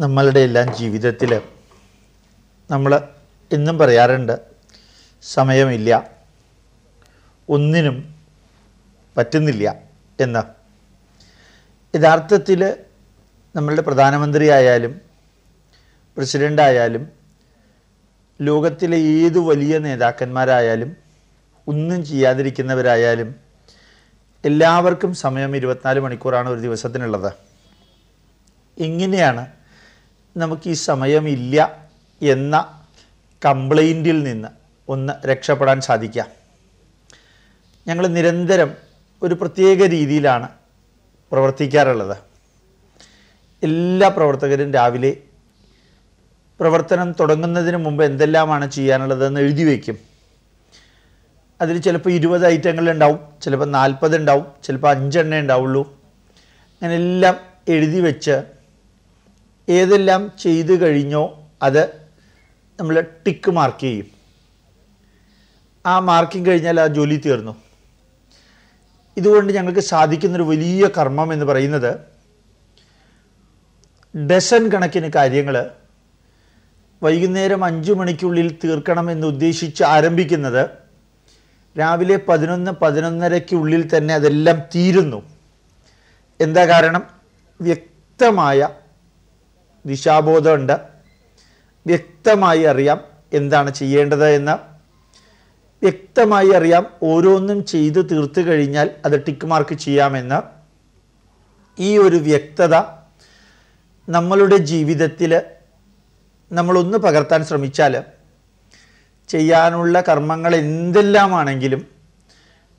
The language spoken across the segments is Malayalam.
നമ്മളുടെ എല്ലാം ജീവിതത്തിൽ നമ്മൾ എന്നും പറയാറുണ്ട് സമയമില്ല ഒന്നിനും പറ്റുന്നില്ല എന്ന്. യഥാർത്ഥത്തിൽ നമ്മളുടെ പ്രധാനമന്ത്രിയായാലും ആയാലും പ്രസിഡന്റ് ആയാലും ലോകത്തിലെ ഏത് വലിയ നേതാക്കന്മാരായാലും ഒന്നും ചെയ്യാതിരിക്കുന്നവരായാലും എല്ലാവർക്കും സമയം ഇരുപത്തിനാല് മണിക്കൂറാണ് ഒരു ദിവസത്തിനുള്ളത്. എങ്ങനെയാണ് നമുക്ക് ഈ സമയമില്ല എന്ന കംപ്ലൈന്റിൽ നിന്ന് ഒന്ന് രക്ഷപ്പെടാൻ സാധിക്കുക. ഞങ്ങൾ നിരന്തരം ഒരു പ്രത്യേക രീതിയിലാണ് പ്രവർത്തിക്കാറുള്ളത്. എല്ലാ പ്രവർത്തകരും രാവിലെ പ്രവർത്തനം തുടങ്ങുന്നതിന് മുമ്പ് എന്തെല്ലാമാണ് ചെയ്യാനുള്ളതെന്ന് എഴുതി വയ്ക്കും. അതിൽ ചിലപ്പോൾ ഇരുപത് ഐറ്റങ്ങൾ ഉണ്ടാവും ചിലപ്പോൾ നാൽപ്പത് ഉണ്ടാവും ചിലപ്പോൾ അഞ്ചെണ്ണേ ഉണ്ടാവുള്ളൂ. അങ്ങനെ എല്ലാം എഴുതി വെച്ച് ഏതെല്ലാം ചെയ്തു കഴിഞ്ഞോ അത് നമ്മൾ ടിക്ക് മാർക്ക് ചെയ്യും. ആ മാർക്കിങ് കഴിഞ്ഞാൽ ആ ജോലി തീർന്നു. ഇതുകൊണ്ട് ഞങ്ങൾക്ക് സാധിക്കുന്നൊരു വലിയ കർമ്മം എന്ന് പറയുന്നത് ഡസൻ കണക്കിന് കാര്യങ്ങൾ വൈകുന്നേരം അഞ്ചു മണിക്കുള്ളിൽ തീർക്കണം എന്ന് ഉദ്ദേശിച്ച് ആരംഭിക്കുന്നത് രാവിലെ പതിനൊന്ന് പതിനൊന്നരയ്ക്കുള്ളിൽ തന്നെ അതെല്ലാം തീരുന്നു. എന്താ കാരണം? വ്യക്തമായ ദിശാബോധമുണ്ട്. വ്യക്തമായി അറിയാം എന്താണ് ചെയ്യേണ്ടത് എന്ന്. വ്യക്തമായി അറിയാം ഓരോന്നും ചെയ്ത് തീർത്തു കഴിഞ്ഞാൽ അത് ടിക്ക് മാർക്ക് ചെയ്യാമെന്ന്. ഈ ഒരു വ്യക്തത നമ്മളുടെ ജീവിതത്തിൽ നമ്മളൊന്ന് പകർത്താൻ ശ്രമിച്ചാൽ ചെയ്യാനുള്ള കർമ്മങ്ങൾ എന്തെല്ലാമാണെങ്കിലും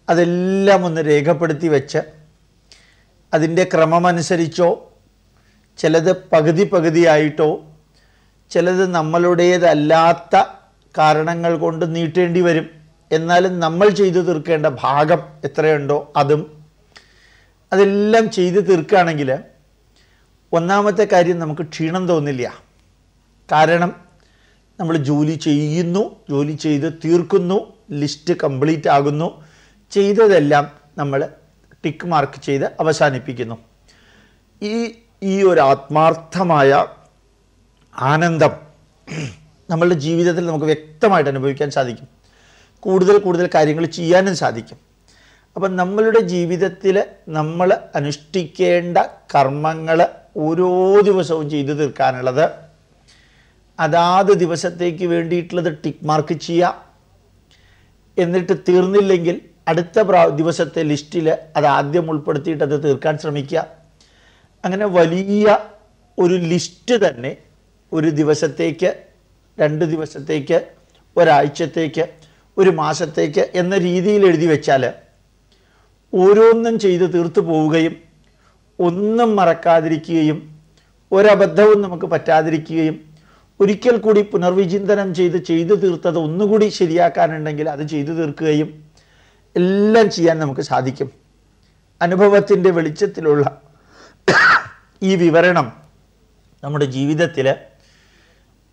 അതെല്ലാം ഒന്ന് രേഖപ്പെടുത്തി വെച്ച് അതിന്റെ ക്രമമനുസരിച്ചോ ചിലത് പകുതി പകുതിയായിട്ടോ ചിലത് നമ്മളുടേതല്ലാത്ത കാരണങ്ങൾ കൊണ്ട് നീട്ടേണ്ടി വരും. എന്നാലും നമ്മൾ ചെയ്തു തീർക്കേണ്ട ഭാഗം എത്രയുണ്ടോ അതും. അതെല്ലാം ചെയ്തു തീർക്കുകയാണെങ്കിൽ ഒന്നാമത്തെ കാര്യം നമുക്ക് ക്ഷീണം തോന്നില്ല. കാരണം നമ്മൾ ജോലി ചെയ്യുന്നു ജോലി ചെയ്ത് തീർക്കുന്നു ലിസ്റ്റ് കംപ്ലീറ്റ് ആകുന്നു. ചെയ്തതെല്ലാം നമ്മൾ ടിക്ക് മാർക്ക് ചെയ്ത് അവസാനിപ്പിക്കുന്നു. ഈ ഈ ഒരു ആത്മാർത്ഥമായ ആനന്ദം നമ്മളുടെ ജീവിതത്തിൽ നമുക്ക് വ്യക്തമായിട്ട് അനുഭവിക്കാൻ സാധിക്കും. കൂടുതൽ കൂടുതൽ കാര്യങ്ങൾ ചെയ്യാനും സാധിക്കും. അപ്പം നമ്മളുടെ ജീവിതത്തിൽ നമ്മൾ അനുഷ്ഠിക്കേണ്ട കർമ്മങ്ങൾ ഓരോ ദിവസവും ചെയ്തു തീർക്കാനുള്ളത് അതാത് ദിവസത്തേക്ക് വേണ്ടിയിട്ടുള്ളത് ടിക്ക് മാർക്ക് ചെയ്യുക. എന്നിട്ട് തീർന്നില്ലെങ്കിൽ അടുത്ത ദിവസത്തെ ലിസ്റ്റിൽ അത് ആദ്യം ഉൾപ്പെടുത്തിയിട്ട് അത് തീർക്കാൻ ശ്രമിക്കുക. അങ്ങനെ വലിയ ഒരു ലിസ്റ്റ് തന്നെ ഒരു ദിവസത്തേക്ക് രണ്ട് ദിവസത്തേക്ക് ഒരാഴ്ചത്തേക്ക് ഒരു മാസത്തേക്ക് എന്ന രീതിയിൽ എഴുതി വെച്ചാൽ ഓരോന്നും ചെയ്ത് തീർത്തു പോവുകയും ഒന്നും മറക്കാതിരിക്കുകയും ഒരബദ്ധവും നമുക്ക് പറ്റാതിരിക്കുകയും ഒരിക്കൽ കൂടി പുനർവിചിന്തനം ചെയ്ത് ചെയ്തു തീർത്തത് ഒന്നുകൂടി ശരിയാക്കാനുണ്ടെങ്കിൽ അത് ചെയ്തു തീർക്കുകയും എല്ലാം ചെയ്യാൻ നമുക്ക് സാധിക്കും. അനുഭവത്തിന്റെ വെളിച്ചത്തിലുള്ള ഈ വിവരണം നമ്മുടെ ജീവിതത്തിൽ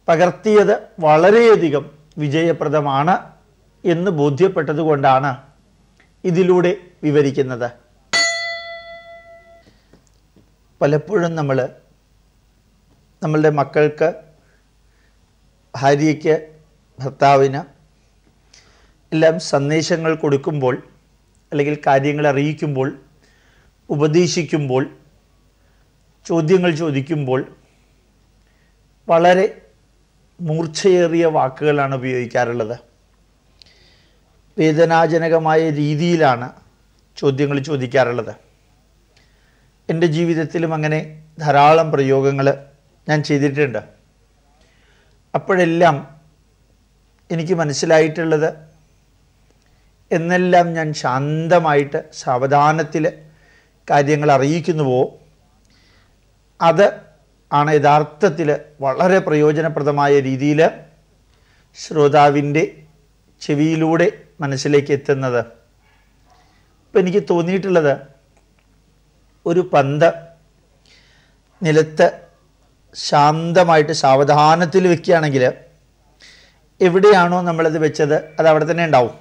പകർത്തിയത് വളരെയധികം വിജയപ്രദമാണ് എന്ന് ബോധ്യപ്പെട്ടതുകൊണ്ടാണ് ഇതിലൂടെ വിവരിക്കുന്നത്. പലപ്പോഴും നമ്മൾ നമ്മളുടെ മക്കൾക്ക് ഭാര്യയ്ക്ക് ഭർത്താവിന് എല്ലാം സന്ദേശങ്ങൾ കൊടുക്കുമ്പോൾ അല്ലെങ്കിൽ കാര്യങ്ങൾ അറിയിക്കുമ്പോൾ ഉപദേശിക്കുമ്പോൾ ചോദ്യങ്ങൾ ചോദിക്കുമ്പോൾ വളരെ മൂർച്ചയേറിയ വാക്കുകളാണ് ഉപയോഗിക്കാറുള്ളത്. വേദനാജനകമായ രീതിയിലാണ് ചോദ്യങ്ങൾ ചോദിക്കാറുള്ളത്. എന്റെ ജീവിതത്തിലും അങ്ങനെ ധാരാളം പ്രയോഗങ്ങൾ ഞാൻ ചെയ്തിട്ടുണ്ട്. അപ്പോഴെല്ലാം എനിക്ക് മനസ്സിലായിട്ടുള്ളത് എന്നെല്ലാം ഞാൻ ശാന്തമായിട്ട് സാവധാനത്തിൽ കാര്യങ്ങൾ അറിയിക്കുന്നുവോ അത് ആണ് യഥാർത്ഥത്തിൽ വളരെ പ്രയോജനപ്രദമായ രീതിയിൽ ശ്രോതാവിന്റെ ചെവിയിലൂടെ മനസ്സിലേക്ക് എത്തുന്നത്. ഇപ്പം എനിക്ക് തോന്നിയിട്ടുള്ളത് ഒരു പന്ത് നിലത്ത് ശാന്തമായിട്ട് സാവധാനത്തിൽ വെക്കുകയാണെങ്കിൽ എവിടെയാണോ നമ്മളത് വെച്ചത് അത് അവിടെ തന്നെ ഉണ്ടാവും.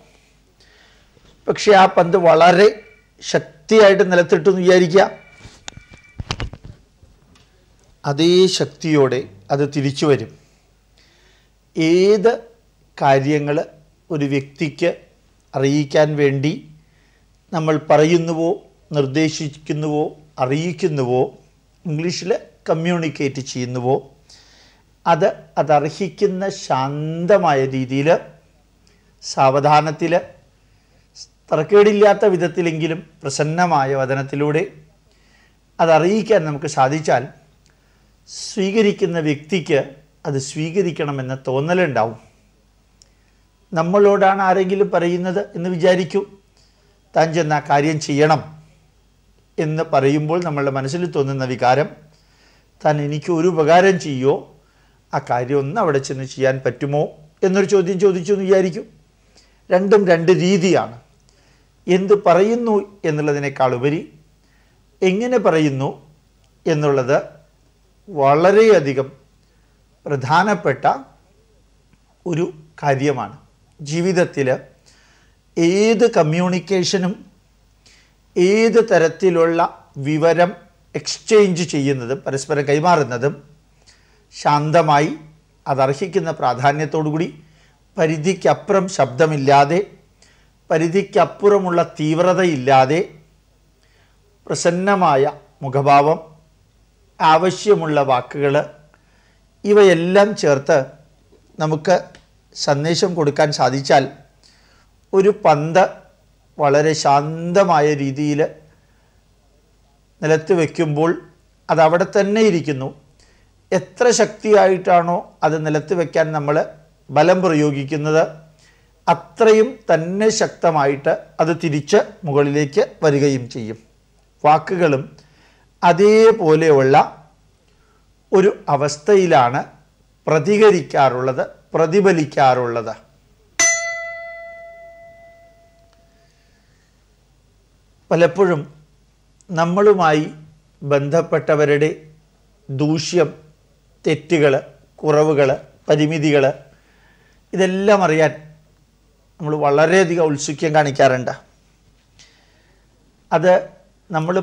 പക്ഷേ ആ പന്ത് വളരെ ശക്തിയായിട്ട് നിലത്തിട്ടെന്ന് വിചാരിക്കുക. അതേ ശക്തിയോടെ അത് തിരിച്ചു വരും. ഏത് കാര്യങ്ങൾ ഒരു വ്യക്തിക്ക് അറിയിക്കാൻ വേണ്ടി നമ്മൾ പറയുന്നുവോ നിർദ്ദേശിക്കുന്നുവോ അറിയിക്കുന്നുവോ ഇംഗ്ലീഷിൽ കമ്മ്യൂണിക്കേറ്റ് ചെയ്യുന്നുവോ അത് അതർഹിക്കുന്ന ശാന്തമായ രീതിയിൽ സാവധാനത്തിൽ തറക്കേടില്ലാത്ത വിധത്തിലെങ്കിലും പ്രസന്നമായ വചനത്തിലൂടെ അതറിയിക്കാൻ നമുക്ക് സാധിച്ചാൽ സ്വീകരിക്കുന്ന വ്യക്തിക്ക് അത് സ്വീകരിക്കണമെന്ന തോന്നലുണ്ടാവും. നമ്മളോടാണ് ആരെങ്കിലും പറയുന്നത് എന്ന് വിചാരിക്കൂ. താൻ ചെന്ന് കാര്യം ചെയ്യണം എന്ന് പറയുമ്പോൾ നമ്മളുടെ മനസ്സിൽ തോന്നുന്ന വികാരം താൻ എനിക്ക് ഒരു ഉപകാരം ചെയ്യോ? ആ കാര്യം ഒന്ന് അവിടെ ചെന്ന് ചെയ്യാൻ പറ്റുമോ? എന്നൊരു ചോദ്യം ചോദിച്ചു എന്ന് വിചാരിക്കും. രണ്ടും രണ്ട് രീതിയാണ്. എന്ത് പറയുന്നു എന്നുള്ളതിനേക്കാൾ ഉപരി എങ്ങനെ പറയുന്നു എന്നുള്ളത് വളരെയധികം പ്രധാനപ്പെട്ട ഒരു കാര്യമാണ്. ജീവിതത്തിൽ ഏത് കമ്മ്യൂണിക്കേഷനും ഏത് തരത്തിലുള്ള വിവരം എക്സ്ചേഞ്ച് ചെയ്യുന്നതും പരസ്പരം കൈമാറുന്നതും ശാന്തമായി അതർഹിക്കുന്ന പ്രാധാന്യത്തോടുകൂടി പരിധിക്കപ്പുറം ശബ്ദമില്ലാതെ പരിധിക്കപ്പുറമുള്ള തീവ്രതയില്ലാതെ പ്രസന്നമായ മുഖഭാവം ആവശ്യമുള്ള വാക്കുകൾ ഇവയെല്ലാം ചേർത്ത് നമുക്ക് സന്ദേശം കൊടുക്കാൻ സാധിച്ചാൽ ഒരു പന്ത് വളരെ ശാന്തമായ രീതിയിൽ നിലത്ത് വയ്ക്കുമ്പോൾ അത് അവിടെ തന്നെ ഇരിക്കുന്നു. എത്ര ശക്തിയായിട്ടാണോ അത് നിലത്ത് വയ്ക്കാൻ നമ്മൾ ബലം പ്രയോഗിക്കുന്നത് അത്രയും തന്നെ ശക്തമായിട്ട് അത് തിരിച്ച് മുകളിലേക്ക് വരികയും ചെയ്യും. വാക്കുകളും അതേപോലെയുള്ള ഒരു അവസ്ഥയിലാണ് പ്രതികരിക്കാറുള്ളത് പ്രതിഫലിക്കാറുള്ളത്. പലപ്പോഴും നമ്മളുമായി ബന്ധപ്പെട്ടവരുടെ ദൂഷ്യം തെറ്റുകൾ കുറവുകൾ പരിമിതികൾ ഇതെല്ലാം അറിയാൻ നമ്മൾ വളരെയധികം ഔത്സുക്യം കാണിക്കാറുണ്ട്. അത് നമ്മൾ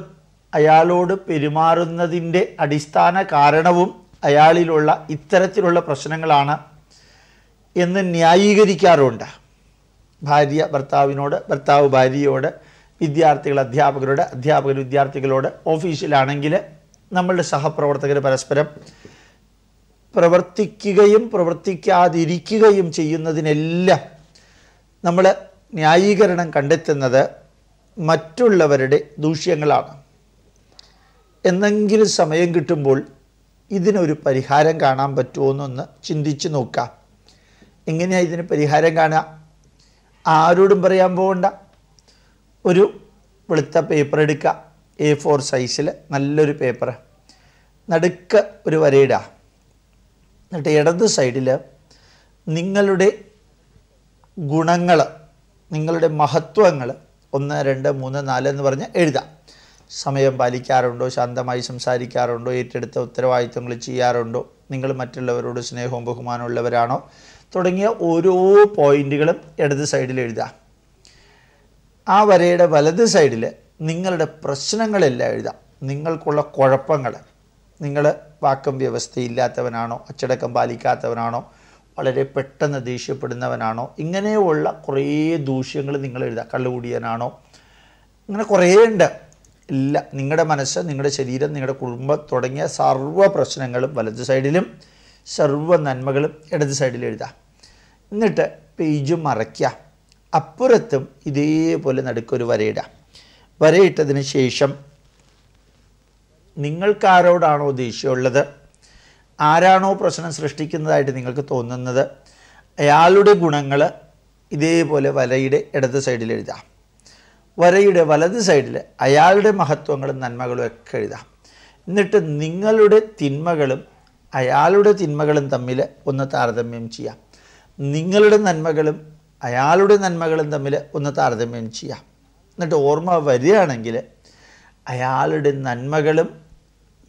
അയാളോട് പെരുമാറുന്നതിന്റെ അടിസ്ഥാന കാരണവും അയാളിലുള്ള ഇത്തരത്തിലുള്ള പ്രശ്നങ്ങളാണ് എന്ന് ന്യായീകരിക്കാറുണ്ട്. ഭാര്യ ഭർത്താവിനോട് ഭർത്താവ് ഭാര്യയോട് വിദ്യാർത്ഥികൾ അധ്യാപകരോട് അധ്യാപകർ വിദ്യാർത്ഥികളോട് ഓഫീസിലാണെങ്കിൽ നമ്മളുടെ സഹപ്രവർത്തകർ പരസ്പരം പ്രവർത്തിക്കുകയും പ്രവർത്തിക്കാതിരിക്കുകയും ചെയ്യുന്നതിനെല്ലാം നമ്മൾ ന്യായീകരണം കണ്ടെത്തുന്നത് മറ്റുള്ളവരുടെ ദൂഷ്യങ്ങളാണ്. എന്നെങ്കിലും സമയം കിട്ടുമ്പോൾ ഇതിനൊരു പരിഹാരം കാണാൻ പറ്റുമോ എന്നൊന്ന് ചിന്തിച്ച് നോക്കാം എങ്ങനെയാണ് ഇതിന് പരിഹാരം കാണുക? ആരോടും പറയാൻ പോകണ്ട ഒരു വെളുത്ത പേപ്പർ എടുക്കുക എ ഫോർ സൈസിൽ നല്ലൊരു പേപ്പർ നടുക്ക് ഒരു വരയിടുക എന്നിട്ട് ഇടത് സൈഡിൽ നിങ്ങളുടെ ഗുണങ്ങൾ നിങ്ങളുടെ മഹത്വങ്ങൾ ഒന്ന് രണ്ട് മൂന്ന് നാല് എന്ന് പറഞ്ഞ് എഴുതാം സമയം പാലിക്കാറുണ്ടോ? ശാന്തമായി സംസാരിക്കാറുണ്ടോ? ഏറ്റെടുത്ത ഉത്തരവാദിത്വങ്ങൾ ചെയ്യാറുണ്ടോ? നിങ്ങൾ മറ്റുള്ളവരോട് സ്നേഹവും ബഹുമാനവും ഉള്ളവരാണോ? തുടങ്ങിയ ഓരോ പോയിന്റുകളും ഇടത് സൈഡിൽ എഴുതാം ആ വരയുടെ വലത് സൈഡിൽ നിങ്ങളുടെ പ്രശ്നങ്ങളെല്ലാം എഴുതാം നിങ്ങൾക്കുള്ള കുഴപ്പങ്ങൾ. നിങ്ങൾ വാക്കം വ്യവസ്ഥയില്ലാത്തവനാണോ? അച്ചടക്കം പാലിക്കാത്തവനാണോ? വളരെ പെട്ടെന്ന് ദേഷ്യപ്പെടുന്നവനാണോ? ഇങ്ങനെയുള്ള കുറേ ദൂഷ്യങ്ങൾ നിങ്ങൾ എഴുതാം കള്ളുകൂടിയനാണോ അങ്ങനെ കുറേ ഉണ്ട്. ഇല്ല. നിങ്ങളുടെ മനസ്സ് നിങ്ങളുടെ ശരീരം നിങ്ങളുടെ കുടുംബം തുടങ്ങിയ സർവ പ്രശ്നങ്ങളും വലത് സൈഡിലും സർവ നന്മകളും ഇടത് സൈഡിൽ എഴുതാം. എന്നിട്ട് പേജ് മറയ്ക്കുക അപ്പുറത്തും ഇതേപോലെ നടുക്കൊരു വരയിടാം. വരയിട്ടതിന് ശേഷം നിങ്ങൾക്കാരോടാണോ ദേഷ്യമുള്ളത്? ആരാണോ പ്രശ്നം സൃഷ്ടിക്കുന്നതായിട്ട് നിങ്ങൾക്ക് തോന്നുന്നത്? അയാളുടെ ഗുണങ്ങൾ ഇതേപോലെ വലയുടെ ഇടത് സൈഡിൽ എഴുതാം. വരയുടെ വലത് സൈഡിൽ അയാളുടെ മഹത്വങ്ങളും നന്മകളും ഒക്കെ എഴുതാം. എന്നിട്ട് നിങ്ങളുടെ തിന്മകളും അയാളുടെ തിന്മകളും തമ്മിൽ ഒന്ന് താരതമ്യം ചെയ്യാം. നിങ്ങളുടെ നന്മകളും അയാളുടെ നന്മകളും തമ്മിൽ ഒന്ന് താരതമ്യം ചെയ്യാം. എന്നിട്ട് ഓർമ്മ വരികയാണെങ്കിൽ അയാളുടെ നന്മകളും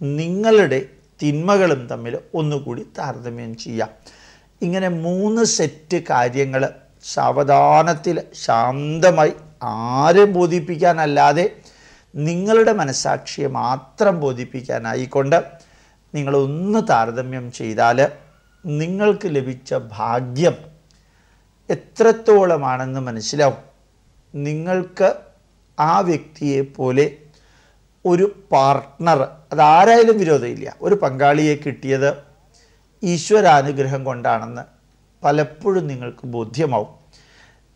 നിങ്ങളുടെ തിന്മകളും തമ്മിൽ ഒന്നുകൂടി താരതമ്യം ചെയ്യാം. ഇങ്ങനെ മൂന്ന് സെറ്റ് കാര്യങ്ങൾ സാവധാനത്തിൽ ശാന്തമായി ആരും ബോധിപ്പിക്കാനല്ലാതെ നിങ്ങളുടെ മനസാക്ഷിയെ മാത്രം ബോധിപ്പിക്കാനായിക്കൊണ്ട് നിങ്ങളൊന്ന് താരതമ്യം ചെയ്താൽ നിങ്ങൾക്ക് ലഭിച്ച ഭാഗ്യം എത്രത്തോളമാണെന്ന് മനസ്സിലാവും. നിങ്ങൾക്ക് ആ വ്യക്തിയെ പോലെ ഒരു പാർട്ട്ണർ അതാരായാലും വിരോധമില്ല ഒരു പങ്കാളിയെ കിട്ടിയത് ഈശ്വരാനുഗ്രഹം കൊണ്ടാണെന്ന് പലപ്പോഴും നിങ്ങൾക്ക് ബോധ്യമാവും.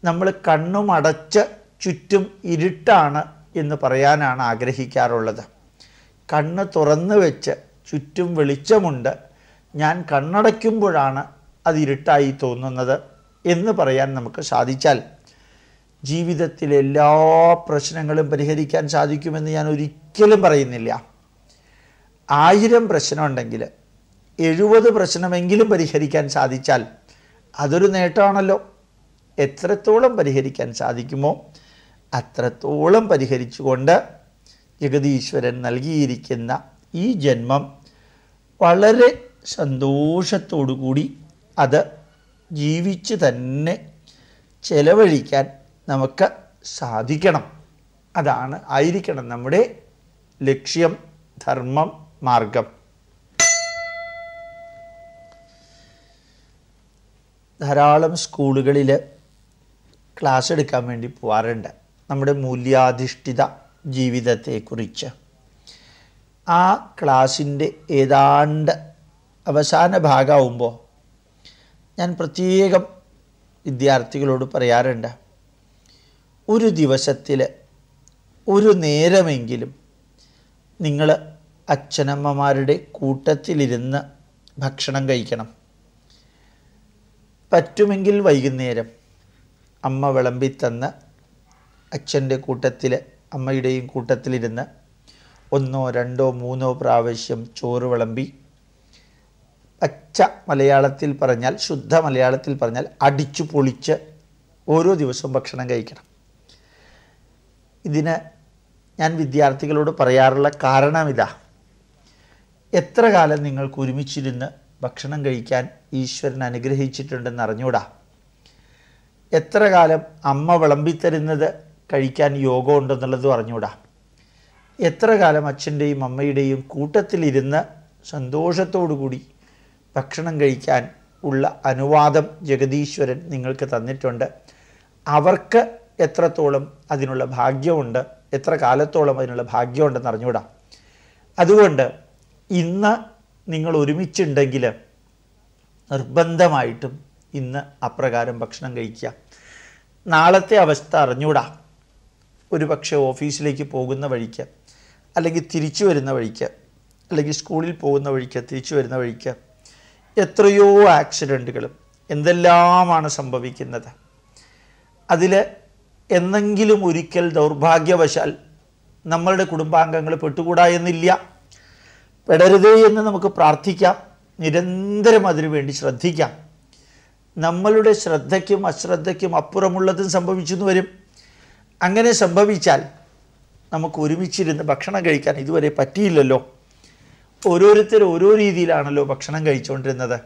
നമ്മൾ കണ്ണും അടച്ച് ചുറ്റും ഇരുട്ടാണ് എന്ന് പറയാനാണ് ആഗ്രഹിക്കാറുള്ളത്. കണ്ണ് തുറന്നു വെച്ച് ചുറ്റും വെളിച്ചമുണ്ട്. ഞാൻ കണ്ണടയ്ക്കുമ്പോഴാണ് അത് ഇരുട്ടായി തോന്നുന്നത് എന്ന് പറയാൻ നമുക്ക് സാധിച്ചാൽ ജീവിതത്തിലെ എല്ലാ പ്രശ്നങ്ങളും പരിഹരിക്കാൻ സാധിക്കുമെന്ന് ഞാൻ ഒരിക്കലും പറയുന്നില്ല. ആയിരം പ്രശ്നമുണ്ടെങ്കിൽ എഴുപത് പ്രശ്നമെങ്കിലും പരിഹരിക്കാൻ സാധിച്ചാൽ അതൊരു നേട്ടമാണല്ലോ. എത്രത്തോളം പരിഹരിക്കാൻ സാധിക്കുമോ അത്രത്തോളം പരിഹരിച്ചുകൊണ്ട് ജഗതീശ്വരൻ നൽകിയിരിക്കുന്ന ഈ ജന്മം വളരെ സന്തോഷത്തോടുകൂടി അത് ജീവിച്ച് തന്നെ ചെലവഴിക്കാൻ നമുക്ക് സാധിക്കണം. അതാണ് ആയിരിക്കണം നമ്മുടെ ലക്ഷ്യം ധർമ്മം മാർഗം. ധാരാളം സ്കൂളുകളിൽ ക്ലാസ് എടുക്കാൻ വേണ്ടി പോകാറുണ്ട് നമ്മുടെ മൂല്യാധിഷ്ഠിത ജീവിതത്തെക്കുറിച്ച്. ആ ക്ലാസ്സിന്റെ ഏതാണ്ട് അവസാന ഭാഗമാവുമ്പോൾ ഞാൻ പ്രത്യേകം വിദ്യാർത്ഥികളോട് പറയാറുണ്ട് ഒരു ദിവസത്തിൽ ഒരു നേരമെങ്കിലും നിങ്ങൾ അച്ഛനമ്മമാരുടെ കൂട്ടത്തിലിരുന്ന് ഭക്ഷണം കഴിക്കണം. പറ്റുമെങ്കിൽ വൈകുന്നേരം അമ്മ വിളമ്പിത്തന്ന് അച്ഛന്റെ കൂട്ടത്തിൽ അമ്മയുടെയും കൂട്ടത്തിലിരുന്ന് ഒന്നോ രണ്ടോ മൂന്നോ പ്രാവശ്യം ചോറ് വിളമ്പി പച്ച മലയാളത്തിൽ പറഞ്ഞാൽ ശുദ്ധ മലയാളത്തിൽ പറഞ്ഞാൽ അടിച്ചു പൊളിച്ച് ഓരോ ദിവസവും ഭക്ഷണം കഴിക്കണം. ഇതിന് ഞാൻ വിദ്യാർത്ഥികളോട് പറയാറുള്ള കാരണം ഇതാ. എത്ര കാലം നിങ്ങൾക്ക് ഒരുമിച്ചിരുന്ന് ഭക്ഷണം കഴിക്കാൻ ഈശ്വരൻ അനുഗ്രഹിച്ചിട്ടുണ്ടെന്ന് അറിഞ്ഞൂടാ? എത്ര കാലം അമ്മ വിളമ്പിത്തരുന്നത് കഴിക്കാൻ യോഗം ഉണ്ടെന്നുള്ളത് അറിഞ്ഞൂടാ എത്ര കാലം അച്ഛന്റെയും അമ്മയുടെയും കൂട്ടത്തിലിരുന്ന് സന്തോഷത്തോടുകൂടി ഭക്ഷണം കഴിക്കാൻ ഉള്ള അനുവാദം ജഗദീശ്വരൻ നിങ്ങൾക്ക് തന്നിട്ടുണ്ട്. അവർക്ക് എത്രത്തോളം അതിനുള്ള ഭാഗ്യമുണ്ട് എത്ര കാലത്തോളം അതിനുള്ള ഭാഗ്യമുണ്ടെന്ന് അറിഞ്ഞുകൂടാ. അതുകൊണ്ട് ഇന്ന് നിങ്ങൾ ഒരുമിച്ചുണ്ടെങ്കിൽ നിർബന്ധമായിട്ടും ഇന്ന് അപ്രകാരം ഭക്ഷണം കഴിക്കുക. നാളത്തെ അവസ്ഥ അറിഞ്ഞൂടാ ഒരു പക്ഷേ ഓഫീസിലേക്ക് പോകുന്ന വഴിക്ക് അല്ലെങ്കിൽ തിരിച്ചു വരുന്ന വഴിക്ക് അല്ലെങ്കിൽ സ്കൂളിൽ പോകുന്ന വഴിക്ക് തിരിച്ചു വരുന്ന വഴിക്ക് എത്രയോ ആക്സിഡന്റുകളും എന്തെല്ലാമാണ് സംഭവിക്കുന്നത്. അതിൽ എന്നെങ്കിലും ഒരിക്കൽ ദൗർഭാഗ്യവശാൽ നമ്മളുടെ കുടുംബാംഗങ്ങൾ പെട്ടുകൂടാ എന്നില്ല. പെടരുതേ എന്ന് നമുക്ക് പ്രാർത്ഥിക്കാം. നിരന്തരം അതിനുവേണ്ടി ശ്രദ്ധിക്കാം. നമ്മളുടെ ശ്രദ്ധയ്ക്കും അശ്രദ്ധയ്ക്കും അപ്പുറമുള്ളതും സംഭവിച്ചെന്ന് വരും. അങ്ങനെ സംഭവിച്ചാൽ നമുക്ക് ഒരുമിച്ചിരുന്ന് ഭക്ഷണം കഴിക്കാൻ ഇതുവരെ പറ്റിയില്ലല്ലോ. ഓരോരുത്തർ ഓരോ രീതിയിലാണല്ലോ ഭക്ഷണം കഴിച്ചുകൊണ്ടിരുന്നത്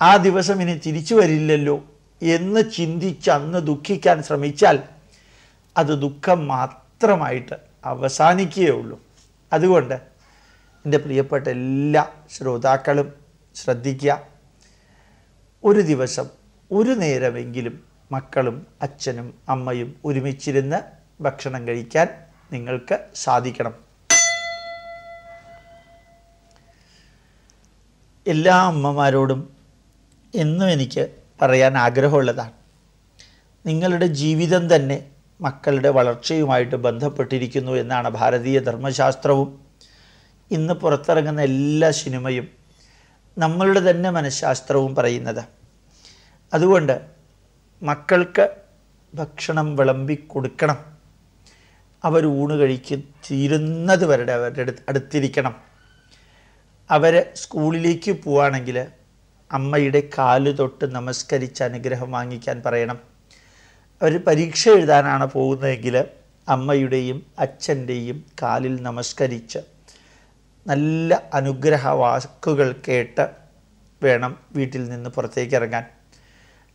ആ ദിവസം ഇനി തിരിച്ചു വരില്ലല്ലോ എന്ന് ചിന്തിച്ച് അന്ന് ദുഃഖിക്കാൻ ശ്രമിച്ചാൽ അത് ദുഃഖം മാത്രമായിട്ട് അവസാനിക്കുകയുള്ളൂ. അതുകൊണ്ട് എന്റെ പ്രിയപ്പെട്ട എല്ലാ ശ്രോതാക്കളും ശ്രദ്ധിക്കുക. ഒരു ദിവസം ഒരു നേരമെങ്കിലും മക്കളും അച്ഛനും അമ്മയും ഒരുമിച്ചിരുന്ന് ഭക്ഷണം കഴിക്കാൻ നിങ്ങൾക്ക് സാധിക്കണം. എല്ലാ അമ്മമാരോടും എന്നും എനിക്ക് പറയാൻ ആഗ്രഹമുള്ളതാണ്. നിങ്ങളുടെ ജീവിതം തന്നെ മക്കളുടെ വളർച്ചയുമായിട്ട് ബന്ധപ്പെട്ടിരിക്കുന്നു എന്നാണ് ഭാരതീയ ധർമ്മശാസ്ത്രവും. ഇന്ന് പുറത്തിറങ്ങുന്ന എല്ലാ സിനിമയും നമ്മളുടെ തന്നെ മനഃശാസ്ത്രവും പറയുന്നത്. അതുകൊണ്ട് മക്കൾക്ക് ഭക്ഷണം വിളമ്പി കൊടുക്കണം. അവർ ഊണ് കഴിക്ക് തീരുന്നത് വരുടെ അവരുടെ അടുത്ത് അടുത്തിരിക്കണം. അവർ സ്കൂളിലേക്ക് പോവുകയാണെങ്കിൽ അമ്മയുടെ കാൽ തൊട്ട് നമസ്കരിച്ച് അനുഗ്രഹം വാങ്ങിക്കാൻ പറയണം. അവർ പരീക്ഷ എഴുതാനാണ് പോകുന്നതെങ്കിൽ അമ്മയുടെയും അച്ഛന്റെയും കാലിൽ നമസ്കരിച്ച് നല്ല അനുഗ്രഹ വാക്കുകൾ കേട്ട് വേണം വീട്ടിൽ നിന്ന് പുറത്തേക്ക് ഇറങ്ങാൻ.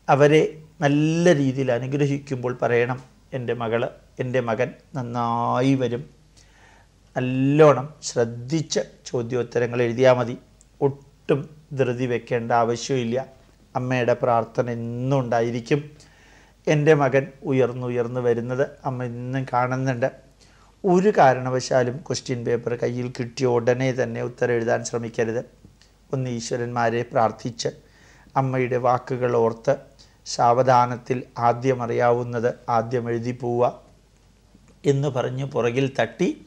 അവരെ നല്ല രീതിയിൽ അനുഗ്രഹിക്കുമ്പോൾ പറയണം എന്റെ മകൾ എന്റെ മകൻ നന്നായി വരും. നല്ലോണം ശ്രദ്ധിച്ച് ചോദ്യോത്തരങ്ങൾ എഴുതിയാൽ മതി. ഒട്ടും ധൃതി വെക്കേണ്ട ആവശ്യമില്ല. അമ്മയുടെ പ്രാർത്ഥന എന്നും ഉണ്ടായിരിക്കും. എന്റെ മകൻ ഉയർന്നുയർന്നു വരുന്നത് അമ്മ ഇന്നും കാണുന്നുണ്ട്. ഒരു കാരണവശാലും ക്വസ്റ്റ്യൻ പേപ്പർ കയ്യിൽ കിട്ടിയ ഉടനെ തന്നെ ഉത്തരം എഴുതാൻ ശ്രമിക്കരുത്. ഒന്ന് ഈശ്വരന്മാരെ പ്രാർത്ഥിച്ച് അമ്മയുടെ വാക്കുകൾ ഓർത്ത് സാവധാനത്തിൽ ആദ്യം അറിയാവുന്നത് ആദ്യം എഴുതി പോവുക എന്ന് പറഞ്ഞ് പുറകിൽ തട്ടി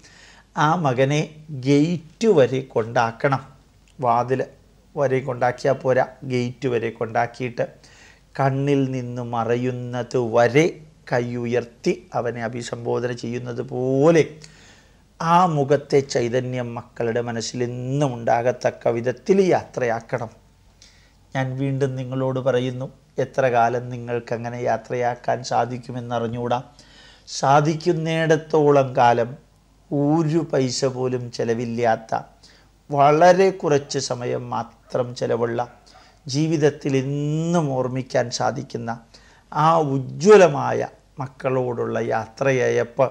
ആ മകനെ ഗേറ്റ് വരെ കൊണ്ടാക്കണം. വാതിൽ വരെ കൊണ്ടാക്കിയാൽ പോരാ. ഗേറ്റ് വരെ കൊണ്ടാക്കിയിട്ട് കണ്ണിൽ നിന്ന് മറയുന്നത് വരെ കൈ ഉയർത്തി അവനെ അഭിസംബോധന ചെയ്യുന്നത് പോലെ ആ മുഖത്തെ ചൈതന്യം മക്കളുടെ മനസ്സിൽ എന്നും ഉണ്ടാകത്തക്ക വിധത്തിൽ യാത്രയാക്കണം. ഞാൻ വീണ്ടും നിങ്ങളോട് പറയുന്നു എത്ര കാലം നിങ്ങൾക്ക് അങ്ങനെ യാത്രയാക്കാൻ സാധിക്കുമെന്നറിഞ്ഞുകൂടാ സാധിക്കുന്നിടത്തോളം കാലം ഒരു പൈസ പോലും ചിലവില്ലാത്ത വളരെ കുറച്ച് സമയം മാത്രം ചിലവുള്ള ജീവിതത്തിൽ എന്നും ഓർമ്മിക്കാൻ സാധിക്കുന്ന ആ ഉജ്ജ്വലമായ മക്കളോടുള്ള യാത്രയയപ്പ്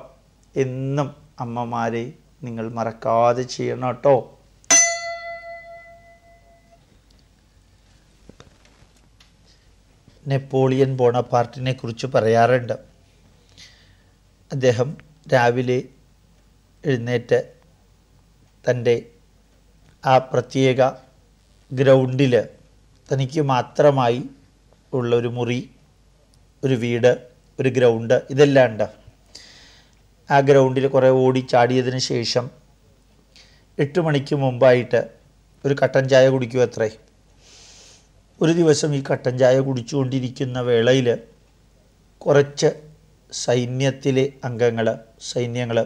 എന്നും അമ്മമാരെ നിങ്ങൾ മറക്കാതെ ചെയ്യണം കേട്ടോ. നെപ്പോളിയൻ ബോണപ്പാർട്ടിനെ കുറിച്ച് പറയാറുണ്ട്. അദ്ദേഹം രാവിലെ എഴുന്നേറ്റ് തന്റെ ആ പ്രത്യേക ഗ്രൗണ്ടിൽ തനിക്ക് മാത്രമായി ഉള്ളൊരു മുറി ഒരു വീട് ഒരു ഗ്രൗണ്ട് ഇതെല്ലാം ഉണ്ട്. ആ ഗ്രൗണ്ടിൽ കുറേ ഓടി ചാടിയതിന് ശേഷം എട്ട് മണിക്ക് മുമ്പായിട്ട് ഒരു കട്ടൻ ചായ കുടിക്കുക അത്രേ ഒരു ദിവസം ഈ കട്ടൻ ചായ കുടിച്ചുകൊണ്ടിരിക്കുന്ന വേളയിൽ കുറച്ച് സൈന്യത്തിലെ അംഗങ്ങൾ സൈന്യങ്ങൾ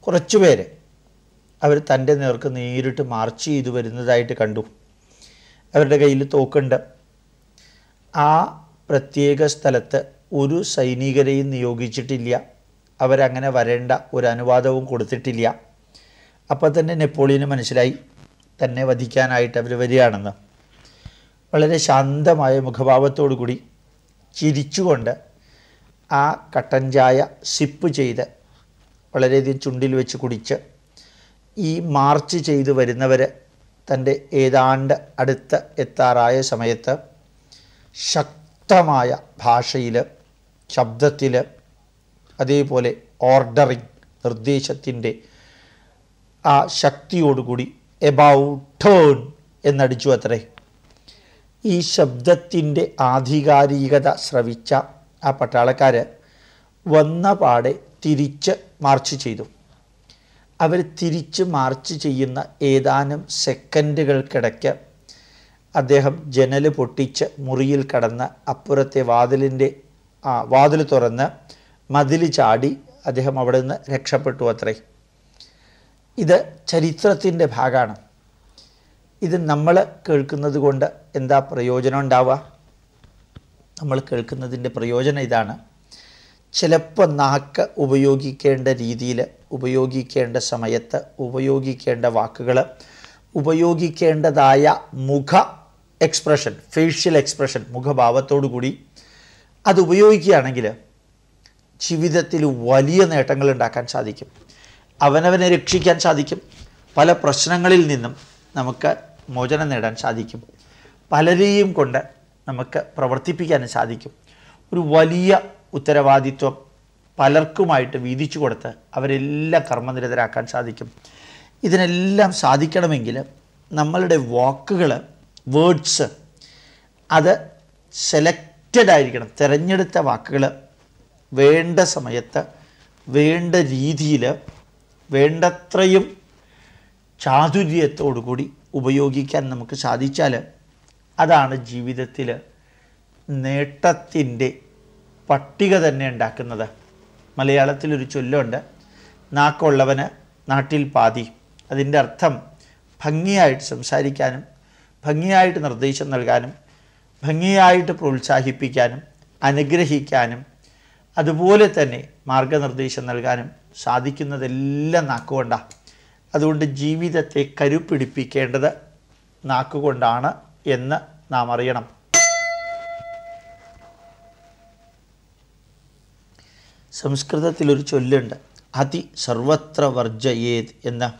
കുറച്ചുപേർ അവർ തന്റെ നേർക്ക് നേരിട്ട് മാർച്ച് ചെയ്തു വരുന്നതായിട്ട് കണ്ടു. അവരുടെ കയ്യിൽ തോക്കുണ്ട്. ആ പ്രത്യേക സ്ഥലത്ത് ഒരു സൈനികരെയും നിയോഗിച്ചിട്ടില്ല. അവരങ്ങനെ വരേണ്ട ഒരു അനുവാദവും കൊടുത്തിട്ടില്ല. അപ്പോൾ തന്നെ നെപ്പോളിയന് മനസ്സിലായി. തന്നെ വധിക്കാനായിട്ട് അവർ വരികയാണെന്ന്. വളരെ ശാന്തമായ മുഖഭാവത്തോടു കൂടി ചിരിച്ചുകൊണ്ട് ആ കട്ടൻ ചായ സിപ്പ് ചെയ്ത് വളരെയധികം ചുണ്ടിൽ വെച്ച് കുടിച്ച് ഈ മാർച്ച് ചെയ്തു വരുന്നവർ തന്റെ ഏതാണ്ട് അടുത്ത് എത്താറായ സമയത്ത് ശക്തമായ ഭാഷയിൽ ശബ്ദത്തിൽ അതേപോലെ ഓർഡറിങ് നിർദ്ദേശത്തിന്റെ ആ ശക്തിയോടുകൂടി എബൌട്ട് ടേൺ എന്നടിച്ചു അത്രേ. ഈ ശബ്ദത്തിന്റെ ആധികാരികത ശ്രവിച്ച ആ പട്ടാളക്കാർ വന്ന പാടെ തിരിച്ച് മാർച്ച് ചെയ്തു. അവർ തിരിച്ച് മാർച്ച് ചെയ്യുന്ന ഏതാനും സെക്കൻഡുകൾക്കിടയ്ക്ക് അദ്ദേഹം ജനൽ പൊട്ടിച്ച് മുറിയിൽ കടന്ന് അപ്പുറത്തെ വാതിലിന്റെ ആ വാതിൽ തുറന്ന് മതിൽ ചാടി അദ്ദേഹം അവിടെ നിന്ന് രക്ഷപ്പെട്ടു അത്രേ. ഇത് ചരിത്രത്തിന്റെ ഭാഗമാണ്. ഇത് നമ്മൾ കേൾക്കുന്നത് കൊണ്ട് എന്താ പ്രയോജനം ഉണ്ടാവുക? നമ്മൾ കേൾക്കുന്നതിന്റെ പ്രയോജനം ഇതാണ്. ചിലപ്പോൾ നാക്ക് ഉപയോഗിക്കേണ്ട രീതിയിൽ ഉപയോഗിക്കേണ്ട സമയത്ത് ഉപയോഗിക്കേണ്ട വാക്കുകൾ ഉപയോഗിക്കേണ്ടതായ മുഖ എക്സ്പ്രഷൻ ഫേഷ്യൽ എക്സ്പ്രഷൻ മുഖഭാവത്തോടു കൂടി അത് ഉപയോഗിക്കുകയാണെങ്കിൽ ജീവിതത്തിൽ വലിയ നേട്ടങ്ങൾ ഉണ്ടാക്കാൻ സാധിക്കും. അവനവനെ രക്ഷിക്കാൻ സാധിക്കും. പല പ്രശ്നങ്ങളിൽ നിന്നും നമുക്ക് മോചനം നേടാൻ സാധിക്കും. പലരെയും കൊണ്ട് നമുക്ക് പ്രവർത്തിപ്പിക്കാനും സാധിക്കും. ഒരു വലിയ ഉത്തരവാദിത്വം പലർക്കുമായിട്ട് വീതിച്ചു കൊടുത്ത് അവരെല്ലാം കർമ്മനിരതരാക്കാൻ സാധിക്കും. ഇതിനെല്ലാം സാധിക്കണമെങ്കിൽ നമ്മളുടെ വാക്കുകൾ വേർഡ്സ് അത് സെലക്റ്റഡ് ആയിരിക്കണം. തിരഞ്ഞെടുത്ത വാക്കുകൾ വേണ്ട സമയത്ത് വേണ്ട രീതിയിൽ വേണ്ടത്രയും ചാതുര്യത്തോടു കൂടി ഉപയോഗിക്കാൻ നമുക്ക് സാധിച്ചാൽ അതാണ് ജീവിതത്തിൽ നേട്ടത്തിന്റെ പട്ടിക തന്നെ ഉണ്ടാക്കുന്നത്. മലയാളത്തിലൊരു ചൊല്ലുണ്ട് നാക്കുള്ളവന് നാട്ടിൽ പാതി അതിന്റെ അർത്ഥം ഭംഗിയായിട്ട് സംസാരിക്കാനും ഭംഗിയായിട്ട് നിർദ്ദേശം നൽകാനും ഭംഗിയായിട്ട് പ്രോത്സാഹിപ്പിക്കാനും അനുഗ്രഹിക്കാനും അതുപോലെ തന്നെ മാർഗനിർദ്ദേശം നൽകാനും സാധിക്കുന്നതെല്ലാം നാക്കുകൊണ്ടാണ്. അതുകൊണ്ട് ജീവിതത്തെ കരുപ്പിടിപ്പിക്കേണ്ടത് നാക്കുകൊണ്ടാണ് എന്ന് നാം അറിയണം. സംസ്കൃതത്തിലൊരു ചൊല്ലുണ്ട്. അതി സർവത്ര വർജയേത് എന്ന.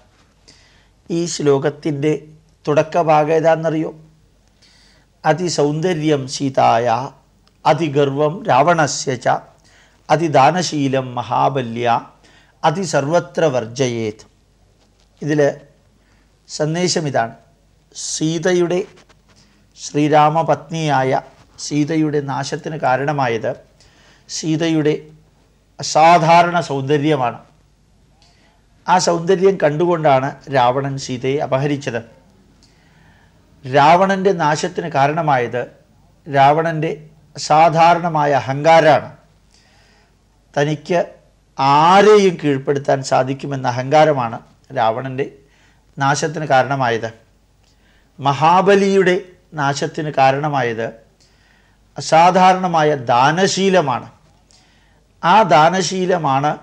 ഈ ശ്ലോകത്തിന്റെ തുടക്കഭാഗം ഏതാണെന്നറിയോ? അതിസൗന്ദര്യം സീതായ അതിഗർവം രാവണസ്യ അതിദാനശീലം മഹാബല്യ അതിസർവത്ര വർജയേത്. ഇതിൽ സന്ദേശം ഇതാണ് സീതയുടെ ശ്രീരാമപത്നിയായ സീതയുടെ നാശത്തിന് കാരണമായത് സീതയുടെ അസാധാരണ സൗന്ദര്യമാണ്. ആ സൗന്ദര്യം കണ്ടുകൊണ്ടാണ് രാവണൻ സീതയെ അപഹരിച്ചത്. രാവണന്റെ നാശത്തിന് കാരണമായത് രാവണന്റെ അസാധാരണമായ അഹങ്കാരമാണ് തനിക്ക് ആരെയും കീഴ്പ്പെടുത്താൻ സാധിക്കുമെന്ന അഹങ്കാരമാണ് രാവണന്റെ നാശത്തിന് കാരണമായത്. മഹാബലിയുടെ നാശത്തിന് കാരണമായത് അസാധാരണമായ ദാനശീലമാണ്. ആ ദാനശീലമാണ്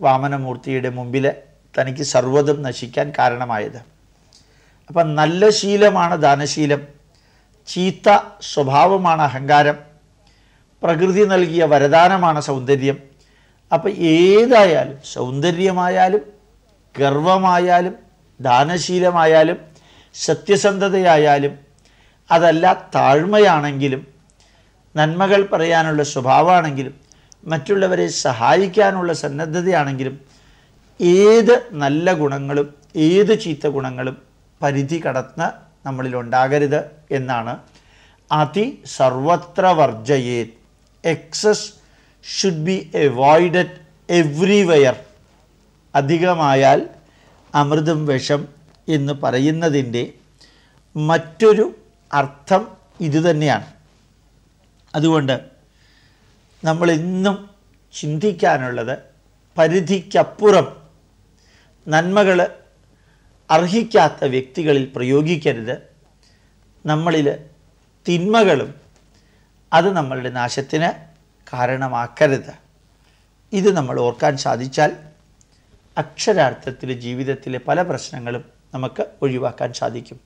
വാമനമൂർത്തിയുടെ മുമ്പിൽ തനിക്ക് സർവതും നശിക്കാൻ കാരണമായത്. അപ്പം നല്ല ശീലമാണ് ദാനശീലം. ചീത്ത സ്വഭാവമാണ് അഹങ്കാരം. പ്രകൃതി നൽകിയ വരദാനമാണ് സൗന്ദര്യം. അപ്പം ഏതായാലും സൗന്ദര്യമായാലും ഗർവമായാലും ദാനശീലമായാലും സത്യസന്ധതയായാലും അതല്ല താഴ്മയാണെങ്കിലും നന്മകൾ പറയാനുള്ള സ്വഭാവമാണെങ്കിലും മറ്റുള്ളവരെ സഹായിക്കാനുള്ള സന്നദ്ധതയാണെങ്കിലും ഏത് നല്ല ഗുണങ്ങളും ഏത് ചീത്ത ഗുണങ്ങളും പരിധി കടന്ന് നമ്മളിൽ ഉണ്ടാകരുത് എന്നാണ് അതി സർവത്ര വർജയേത്. Excess should be avoided everywhere അധികമായാൽ അമൃതും വിഷം എന്ന് പറയുന്നതിന്റെ മറ്റൊരു അർത്ഥം ഇതുതന്നെയാണ്. അതുകൊണ്ട് നമ്മൾ ഇന്നും ചിന്തിക്കാനുള്ളത് പരിധിക്കപ്പുറം നന്മകൾ അർഹിക്കാത്ത വ്യക്തികളിൽ പ്രയോഗിക്കരുത്. നമ്മളിൽ തിന്മകളും അത് നമ്മളുടെ നാശത്തിന് കാരണമാക്കരുത്. ഇത് നമ്മൾ ഓർക്കാൻ സാധിച്ചാൽ അക്ഷരാർത്ഥത്തിൽ ജീവിതത്തിലെ പല പ്രശ്നങ്ങളും നമുക്ക് ഒഴിവാക്കാൻ സാധിക്കും.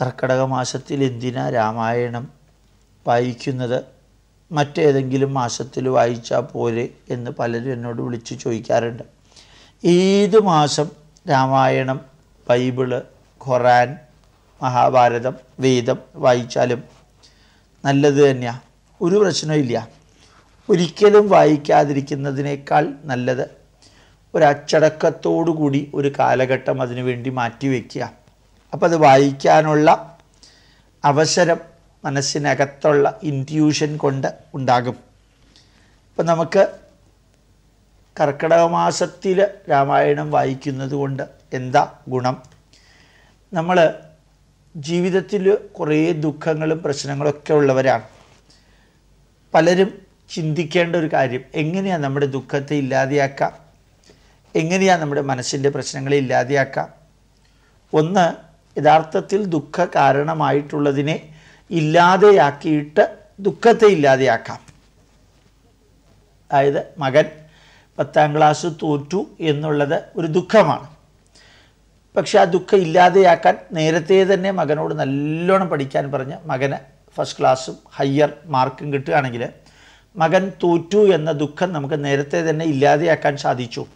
കർക്കടക മാസത്തിൽ എന്തിനാ രാമായണം വായിക്കുന്നത്? മറ്റേതെങ്കിലും മാസത്തിൽ വായിച്ചാൽ പോരെ എന്ന് പലരും എന്നോട് വിളിച്ച് ചോദിക്കാറുണ്ട്. ഏത് മാസം രാമായണം ബൈബിൾ ഖുറാൻ മഹാഭാരതം വേദം വായിച്ചാലും നല്ലത് തന്നെയാണ് ഒരു പ്രശ്നമില്ല ഒരിക്കലും വായിക്കാതിരിക്കുന്നതിനേക്കാൾ നല്ലത് ഒരു അച്ചടക്കത്തോടു കൂടി ഒരു കാലഘട്ടം അതിനുവേണ്ടി മാറ്റിവെക്കുക അപ്പോൾ അത് വായിക്കാനുള്ള അവസരം മനസ്സിനകത്തുള്ള ഇന്റ്യൂഷൻ കൊണ്ട് ഉണ്ടാകും. ഇപ്പം നമുക്ക് കർക്കിടക മാസത്തിൽ രാമായണം വായിക്കുന്നത് കൊണ്ട് എന്താ ഗുണം? നമ്മൾ ജീവിതത്തിൽ കുറേ ദുഃഖങ്ങളും പ്രശ്നങ്ങളൊക്കെ ഉള്ളവരാണ്. പലരും ചിന്തിക്കേണ്ട ഒരു കാര്യം. എങ്ങനെയാണ് നമ്മുടെ ദുഃഖത്തെ ഇല്ലാതെയാക്കാം? എങ്ങനെയാണ് നമ്മുടെ മനസ്സിന്റെ പ്രശ്നങ്ങളെ ഇല്ലാതെയാക്കാം? ഒന്ന് യഥാർത്ഥത്തിൽ ദുഃഖ കാരണമായിട്ടുള്ളതിനെ ഇല്ലാതെയാക്കിയിട്ട് ദുഃഖത്തെ ഇല്ലാതെയാക്കാം. അതായത് മകൻ പത്താം ക്ലാസ് തോറ്റു എന്നുള്ളത് ഒരു ദുഃഖമാണ്. പക്ഷെ ആ ദുഃഖം ഇല്ലാതെയാക്കാൻ നേരത്തെ തന്നെ മകനോട് നല്ലോണം പഠിക്കാൻ പറഞ്ഞ് മകന് ഫസ്റ്റ് ക്ലാസ്സും ഹയ്യർ മാർക്കും കിട്ടുകയാണെങ്കിൽ മകൻ തോറ്റു എന്ന ദുഃഖം നമുക്ക് നേരത്തെ തന്നെ ഇല്ലാതെയാക്കാൻ സാധിച്ചു.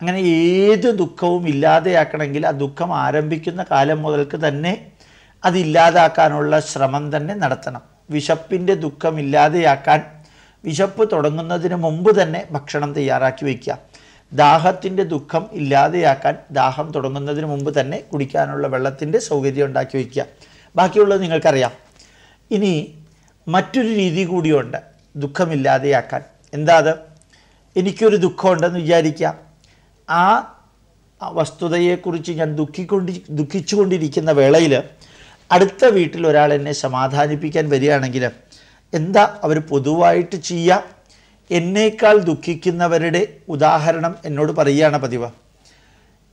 അങ്ങനെ ഏത് ദുഃഖവും ഇല്ലാതെയാക്കണമെങ്കിൽ ആ ദുഃഖം ആരംഭിക്കുന്ന കാലം മുതൽക്ക് തന്നെ അതില്ലാതാക്കാനുള്ള ശ്രമം തന്നെ നടത്തണം. വിശപ്പിന്റെ ദുഃഖം ഇല്ലാതെയാക്കാൻ വിശപ്പ് തുടങ്ങുന്നതിന് മുമ്പ് തന്നെ ഭക്ഷണം തയ്യാറാക്കി വയ്ക്കുക. ദാഹത്തിന്റെ ദുഃഖം ഇല്ലാതെയാക്കാൻ ദാഹം തുടങ്ങുന്നതിന് മുമ്പ് തന്നെ കുടിക്കാനുള്ള വെള്ളത്തിന്റെ സൗകര്യം ഉണ്ടാക്കി വയ്ക്കുക. ബാക്കിയുള്ളത് നിങ്ങൾക്കറിയാം. ഇനി മറ്റൊരു രീതി കൂടിയുണ്ട്. ദുഃഖമില്ലാതെയാക്കാൻ. എന്താ അത്? എനിക്കൊരു ദുഃഖമുണ്ടെന്ന് വിചാരിക്കാം ആ വസ്തുതയെക്കുറിച്ച് ഞാൻ ദുഃഖിക്കൊണ്ടി ദുഃഖിച്ചുകൊണ്ടിരിക്കുന്ന വേളയിൽ അടുത്ത വീട്ടിൽ ഒരാൾ എന്നെ സമാധാനിപ്പിക്കാൻ വരികയാണെങ്കിൽ എന്താ അവർ പൊതുവായിട്ട് ചെയ്യുക? എന്നേക്കാൾ ദുഃഖിക്കുന്നവരുടെ ഉദാഹരണം എന്നോട് പറയുകയാണ് പതിവ്.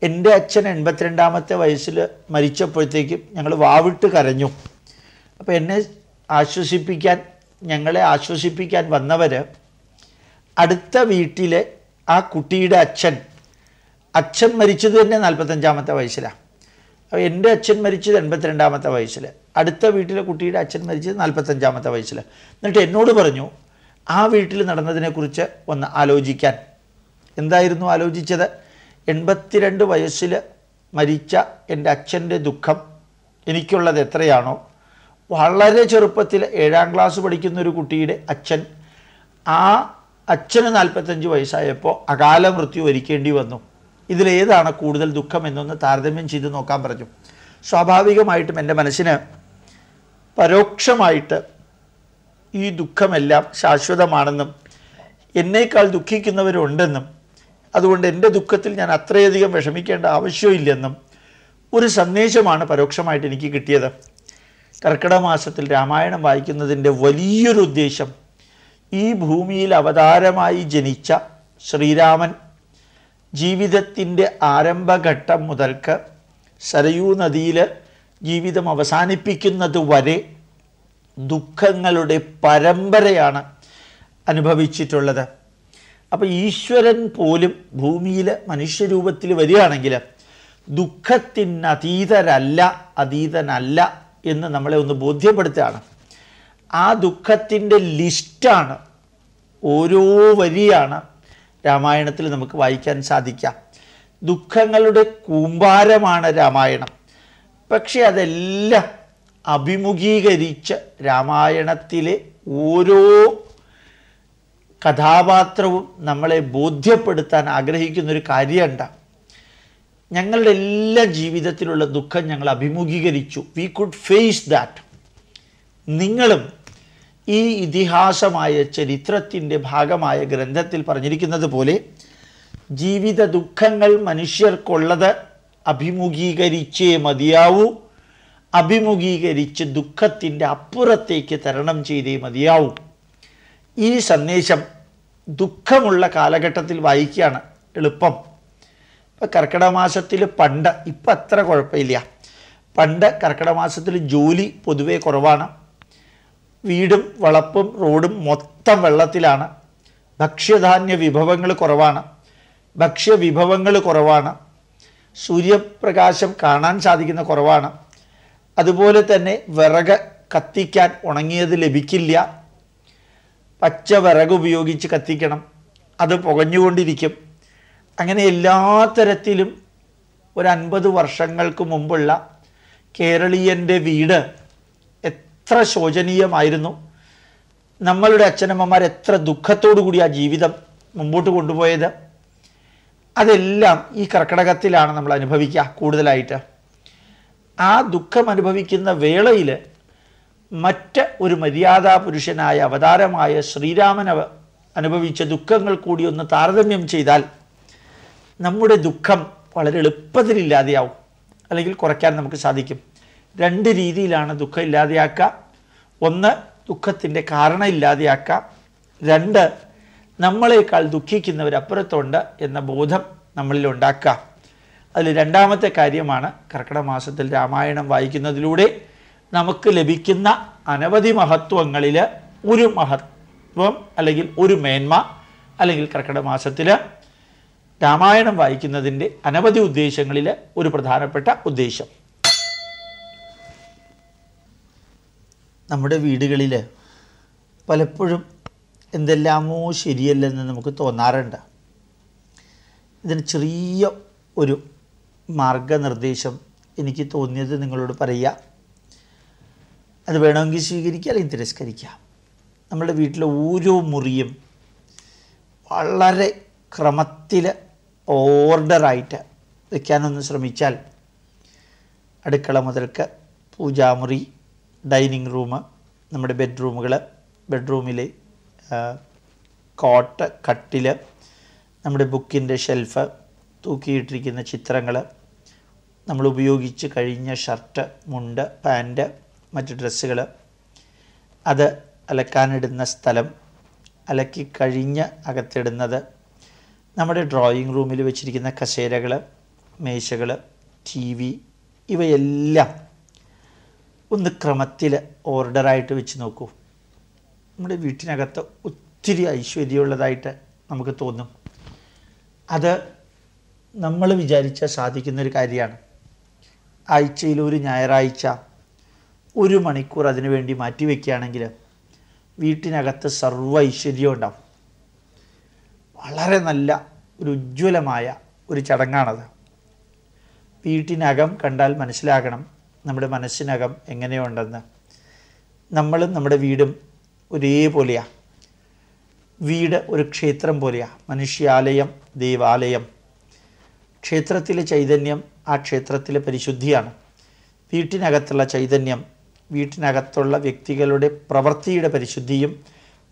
എന്റെ അച്ഛൻ എൺപത്തിരണ്ടാമത്തെ വയസ്സിൽ മരിച്ചപ്പോഴത്തേക്കും ഞങ്ങൾ വാവിട്ട് കരഞ്ഞു. അപ്പോൾ എന്നെ ആശ്വസിപ്പിക്കാൻ ഞങ്ങളെ ആശ്വസിപ്പിക്കാൻ വന്നവർ അടുത്ത വീട്ടിലെ ആ കുട്ടിയുടെ അച്ഛൻ അച്ഛൻ മരിച്ചത് തന്നെ നാൽപ്പത്തഞ്ചാമത്തെ വയസ്സിലാണ് അപ്പോൾ എന്റെ അച്ഛൻ മരിച്ചത് എൺപത്തിരണ്ടാമത്തെ വയസ്സിൽ അടുത്ത വീട്ടിലെ കുട്ടിയുടെ അച്ഛൻ മരിച്ചത് നാൽപ്പത്തഞ്ചാമത്തെ വയസ്സിൽ എന്നിട്ട് എന്നോട് പറഞ്ഞു ആ വീട്ടിൽ നടന്നതിനെക്കുറിച്ച് ഒന്ന് ആലോചിക്കാൻ. എന്തായിരുന്നു ആലോചിച്ചത്? എൺപത്തിരണ്ട് വയസ്സിൽ മരിച്ച എന്റെ അച്ഛന്റെ ദുഃഖം എനിക്കുള്ളത് എത്രയാണോ? വളരെ ചെറുപ്പത്തിൽ ഏഴാം ക്ലാസ് പഠിക്കുന്ന ഒരു കുട്ടിയുടെ അച്ഛൻ. ആ അച്ഛന് നാൽപ്പത്തഞ്ച് വയസ്സായപ്പോൾ അകാല മൃത്യു വരിക്കേണ്ടി വന്നു. ഇതിലേതാണ് കൂടുതൽ ദുഃഖം എന്നൊന്ന് താരതമ്യം ചെയ്ത് നോക്കാൻ പറഞ്ഞു. സ്വാഭാവികമായിട്ടും എന്റെ മനസ്സിന് പരോക്ഷമായിട്ട് ഈ ദുഃഖമെല്ലാം ശാശ്വതമാണെന്നും എന്നേക്കാൾ ദുഃഖിക്കുന്നവരുണ്ടെന്നും അതുകൊണ്ട് എന്റെ ദുഃഖത്തിൽ ഞാൻ അത്രയധികം വിഷമിക്കേണ്ട ആവശ്യമില്ലെന്നും ഒരു സന്ദേശമാണ് പരോക്ഷമായിട്ട് എനിക്ക് കിട്ടിയത്. കർക്കിടക മാസത്തിൽ രാമായണം വായിക്കുന്നതിന്റെ വലിയൊരു ഉദ്ദേശം ഈ ഭൂമിയിൽ അവതാരമായി ജനിച്ച ശ്രീരാമൻ ജീവിതത്തിന്റെ ആരംഭഘട്ടം മുതൽക്ക് സരയൂ നദിയിൽ ജീവിതം അവസാനിപ്പിക്കുന്നത് വരെ ദുഃഖങ്ങളുടെ പരമ്പരയാണ് അനുഭവിച്ചിട്ടുള്ളത്. അപ്പോൾ ഈശ്വരൻ പോലും ഭൂമിയിൽ മനുഷ്യരൂപത്തിൽ വരികയാണെങ്കിൽ ദുഃഖത്തിനതീതരല്ല അതീതനല്ല എന്ന് നമ്മളെ ഒന്ന് ബോധ്യപ്പെടുത്തുകയാണ്. ആ ദുഃഖത്തിന്റെ ലിസ്റ്റാണ് ഓരോ വരിയാണ് രാമായണത്തിൽ നമുക്ക് വായിക്കാൻ സാധിക്കാം ദുഃഖങ്ങളുടെ കൂമ്പാരമാണ് രാമായണം. പക്ഷേ അതെല്ലാം അഭിമുഖീകരിച്ച് രാമായണത്തിലെ ഓരോ കഥാപാത്രവും നമ്മളെ ബോധ്യപ്പെടുത്താൻ ആഗ്രഹിക്കുന്നൊരു ഒരു കാര്യമുണ്ട്. ഞങ്ങളുടെ എല്ലാ ജീവിതത്തിലുള്ള ദുഃഖം ഞങ്ങൾ അഭിമുഖീകരിച്ചു. വി കുഡ് ഫേസ് ദാറ്റ് നിങ്ങളും ഈ ഇതിഹാസമായ ചരിത്രത്തിന്റെ ഭാഗമായ ഗ്രന്ഥത്തിൽ പറഞ്ഞിരിക്കുന്നത് പോലെ ജീവിത ദുഃഖങ്ങൾ മനുഷ്യർക്കുള്ളത് അഭിമുഖീകരിച്ചേ മതിയാവൂ. അഭിമുഖീകരിച്ച് ദുഃഖത്തിന്റെ അപ്പുറത്തേക്ക് തരണം ചെയ്തേ മതിയാവൂ. ഈ സന്ദേശം ദുഃഖമുള്ള കാലഘട്ടത്തിൽ വായിക്കുകയാണ് എളുപ്പം. ഇപ്പം കർക്കിടക മാസത്തിൽ പണ്ട് ഇപ്പം അത്ര കുഴപ്പമില്ല. പണ്ട് കർക്കിടക മാസത്തിൽ ജോലി പൊതുവേ കുറവാണ്. വീടും വളപ്പും റോഡും മൊത്തം വെള്ളത്തിലാണ്. ഭക്ഷ്യധാന്യ വിഭവങ്ങൾ കുറവാണ്. ഭക്ഷ്യവിഭവങ്ങൾ കുറവാണ്. സൂര്യപ്രകാശം കാണാൻ സാധിക്കുന്ന കുറവാണ്. അതുപോലെ തന്നെ വിറക് കത്തിക്കാൻ ഉണങ്ങിയത് ലഭിക്കില്ല. പച്ച വിറക് ഉപയോഗിച്ച് കത്തിക്കണം. അത് പുകഞ്ഞുകൊണ്ടിരിക്കും. അങ്ങനെ എല്ലാ തരത്തിലും ഒരു അൻപത് വർഷങ്ങൾക്ക് മുമ്പുള്ള കേരളീയന്റെ വീട് എത്ര ശോചനീയമായിരുന്നു. നമ്മളുടെ അച്ഛനമ്മമാർ എത്ര ദുഃഖത്തോടു കൂടി ആ ജീവിതം മുമ്പോട്ട് കൊണ്ടുപോയത്. അതെല്ലാം ഈ കർക്കിടകത്തിലാണ് നമ്മൾ അനുഭവിക്കുക കൂടുതലായിട്ട്. ആ ദുഃഖം അനുഭവിക്കുന്ന വേളയിൽ മറ്റ് ഒരു മര്യാദാ പുരുഷനായ അവതാരമായ ശ്രീരാമൻ അനുഭവിച്ച ദുഃഖങ്ങൾ കൂടി ഒന്ന് താരതമ്യം ചെയ്താൽ നമ്മുടെ ദുഃഖം വളരെ എളുപ്പത്തിൽ ഇല്ലാതെയാവും. അല്ലെങ്കിൽ കുറയ്ക്കാൻ നമുക്ക് സാധിക്കും. രണ്ട് രീതിയിലാണ് ദുഃഖം ഇല്ലാതെയാക്കുക. ഒന്ന് ദുഃഖത്തിന്റെ കാരണം ഇല്ലാതെയാക്കുക. രണ്ട് നമ്മളെക്കാൾ ദുഃഖിക്കുന്നവരപ്പുറത്തുണ്ട് എന്ന ബോധം നമ്മളിൽ ഉണ്ടാക്കുക. അതിൽ രണ്ടാമത്തെ കാര്യമാണ് കർക്കിടക മാസത്തിൽ രാമായണം വായിക്കുന്നതിലൂടെ നമുക്ക് ലഭിക്കുന്ന അനവധി മഹത്വങ്ങളിൽ ഒരു മഹത്വം അല്ലെങ്കിൽ ഒരു മേന്മ അല്ലെങ്കിൽ കർക്കിടക മാസത്തിൽ രാമായണം വായിക്കുന്നതിന്റെ അനവധി ഉദ്ദേശങ്ങളിൽ ഒരു പ്രധാനപ്പെട്ട ഉദ്ദേശം. നമ്മുടെ വീടുകളിൽ പലപ്പോഴും എന്തെല്ലാമോ ശരിയല്ലെന്ന് നമുക്ക് തോന്നാറുണ്ട്. ഇതിന് ചെറിയ ഒരു മാർഗനിർദ്ദേശം എനിക്ക് തോന്നിയത് നിങ്ങളോട് പറയുക. അത് വേണമെങ്കിൽ സ്വീകരിക്കുക അല്ലെങ്കിൽ തിരസ്കരിക്കുക. നമ്മുടെ വീട്ടിലെ ഓരോ മുറിയും വളരെ ക്രമത്തിൽ ഓർഡറായിട്ട് വയ്ക്കാനൊന്ന് ശ്രമിച്ചാൽ അടുക്കള മുതൽക്ക് പൂജാമുറി ഡൈനിങ് റൂം നമ്മുടെ ബെഡ്റൂമുകൾ ബെഡ്റൂമിലെ കോട്ട് കട്ടിൽ നമ്മുടെ ബുക്കിന്റെ ഷെൽഫ് തൂക്കിയിട്ടിരിക്കുന്ന ചിത്രങ്ങൾ നമ്മൾ ഉപയോഗിച്ച് കഴിഞ്ഞ ഷർട്ട് മുണ്ട് പാന്റ് മറ്റ് ഡ്രസ്സുകൾ അത് അലക്കാനിടുന്ന സ്ഥലം അലക്കി കഴിഞ്ഞ് അകത്തിടുന്നത് നമ്മുടെ ഡ്രോയിങ് റൂമിൽ വെച്ചിരിക്കുന്ന കസേരകൾ മേശകൾ ടി വി ഇവയെല്ലാം ഒന്ന് ക്രമത്തിൽ ഓർഡറായിട്ട് വെച്ച് നോക്കൂ. നമ്മുടെ വീട്ടിനകത്ത് ഒത്തിരി ഐശ്വര്യമുള്ളതായിട്ട് നമുക്ക് തോന്നും. അത് നമ്മൾ വിചാരിച്ചാൽ സാധിക്കുന്നൊരു കാര്യമാണ്. ആഴ്ചയിൽ ഒരു ഞായറാഴ്ച ഒരു മണിക്കൂർ അതിനു വേണ്ടി മാറ്റി വയ്ക്കുകയാണെങ്കിൽ വീട്ടിനകത്ത് സർവ ഐശ്വര്യം ഉണ്ടാവും. വളരെ നല്ല ഒരു ഉജ്ജ്വലമായ ഒരു ചടങ്ങാണത്. വീട്ടിനകം കണ്ടാൽ മനസ്സിലാകണം നമ്മുടെ മനസ്സിനകം എങ്ങനെയുണ്ടെന്ന്. നമ്മളും നമ്മുടെ വീടും ഒരേപോലെയാണ് വീട് ഒരു ക്ഷേത്രം പോലെയാണ് മനുഷ്യാലയം ദേവാലയം. ക്ഷേത്രത്തിലെ ചൈതന്യം ആ ക്ഷേത്രത്തിലെ പരിശുദ്ധിയാണ്. വീട്ടിനകത്തുള്ള ചൈതന്യം വീട്ടിനകത്തുള്ള വ്യക്തികളുടെ പ്രവൃത്തിയുടെ പരിശുദ്ധിയും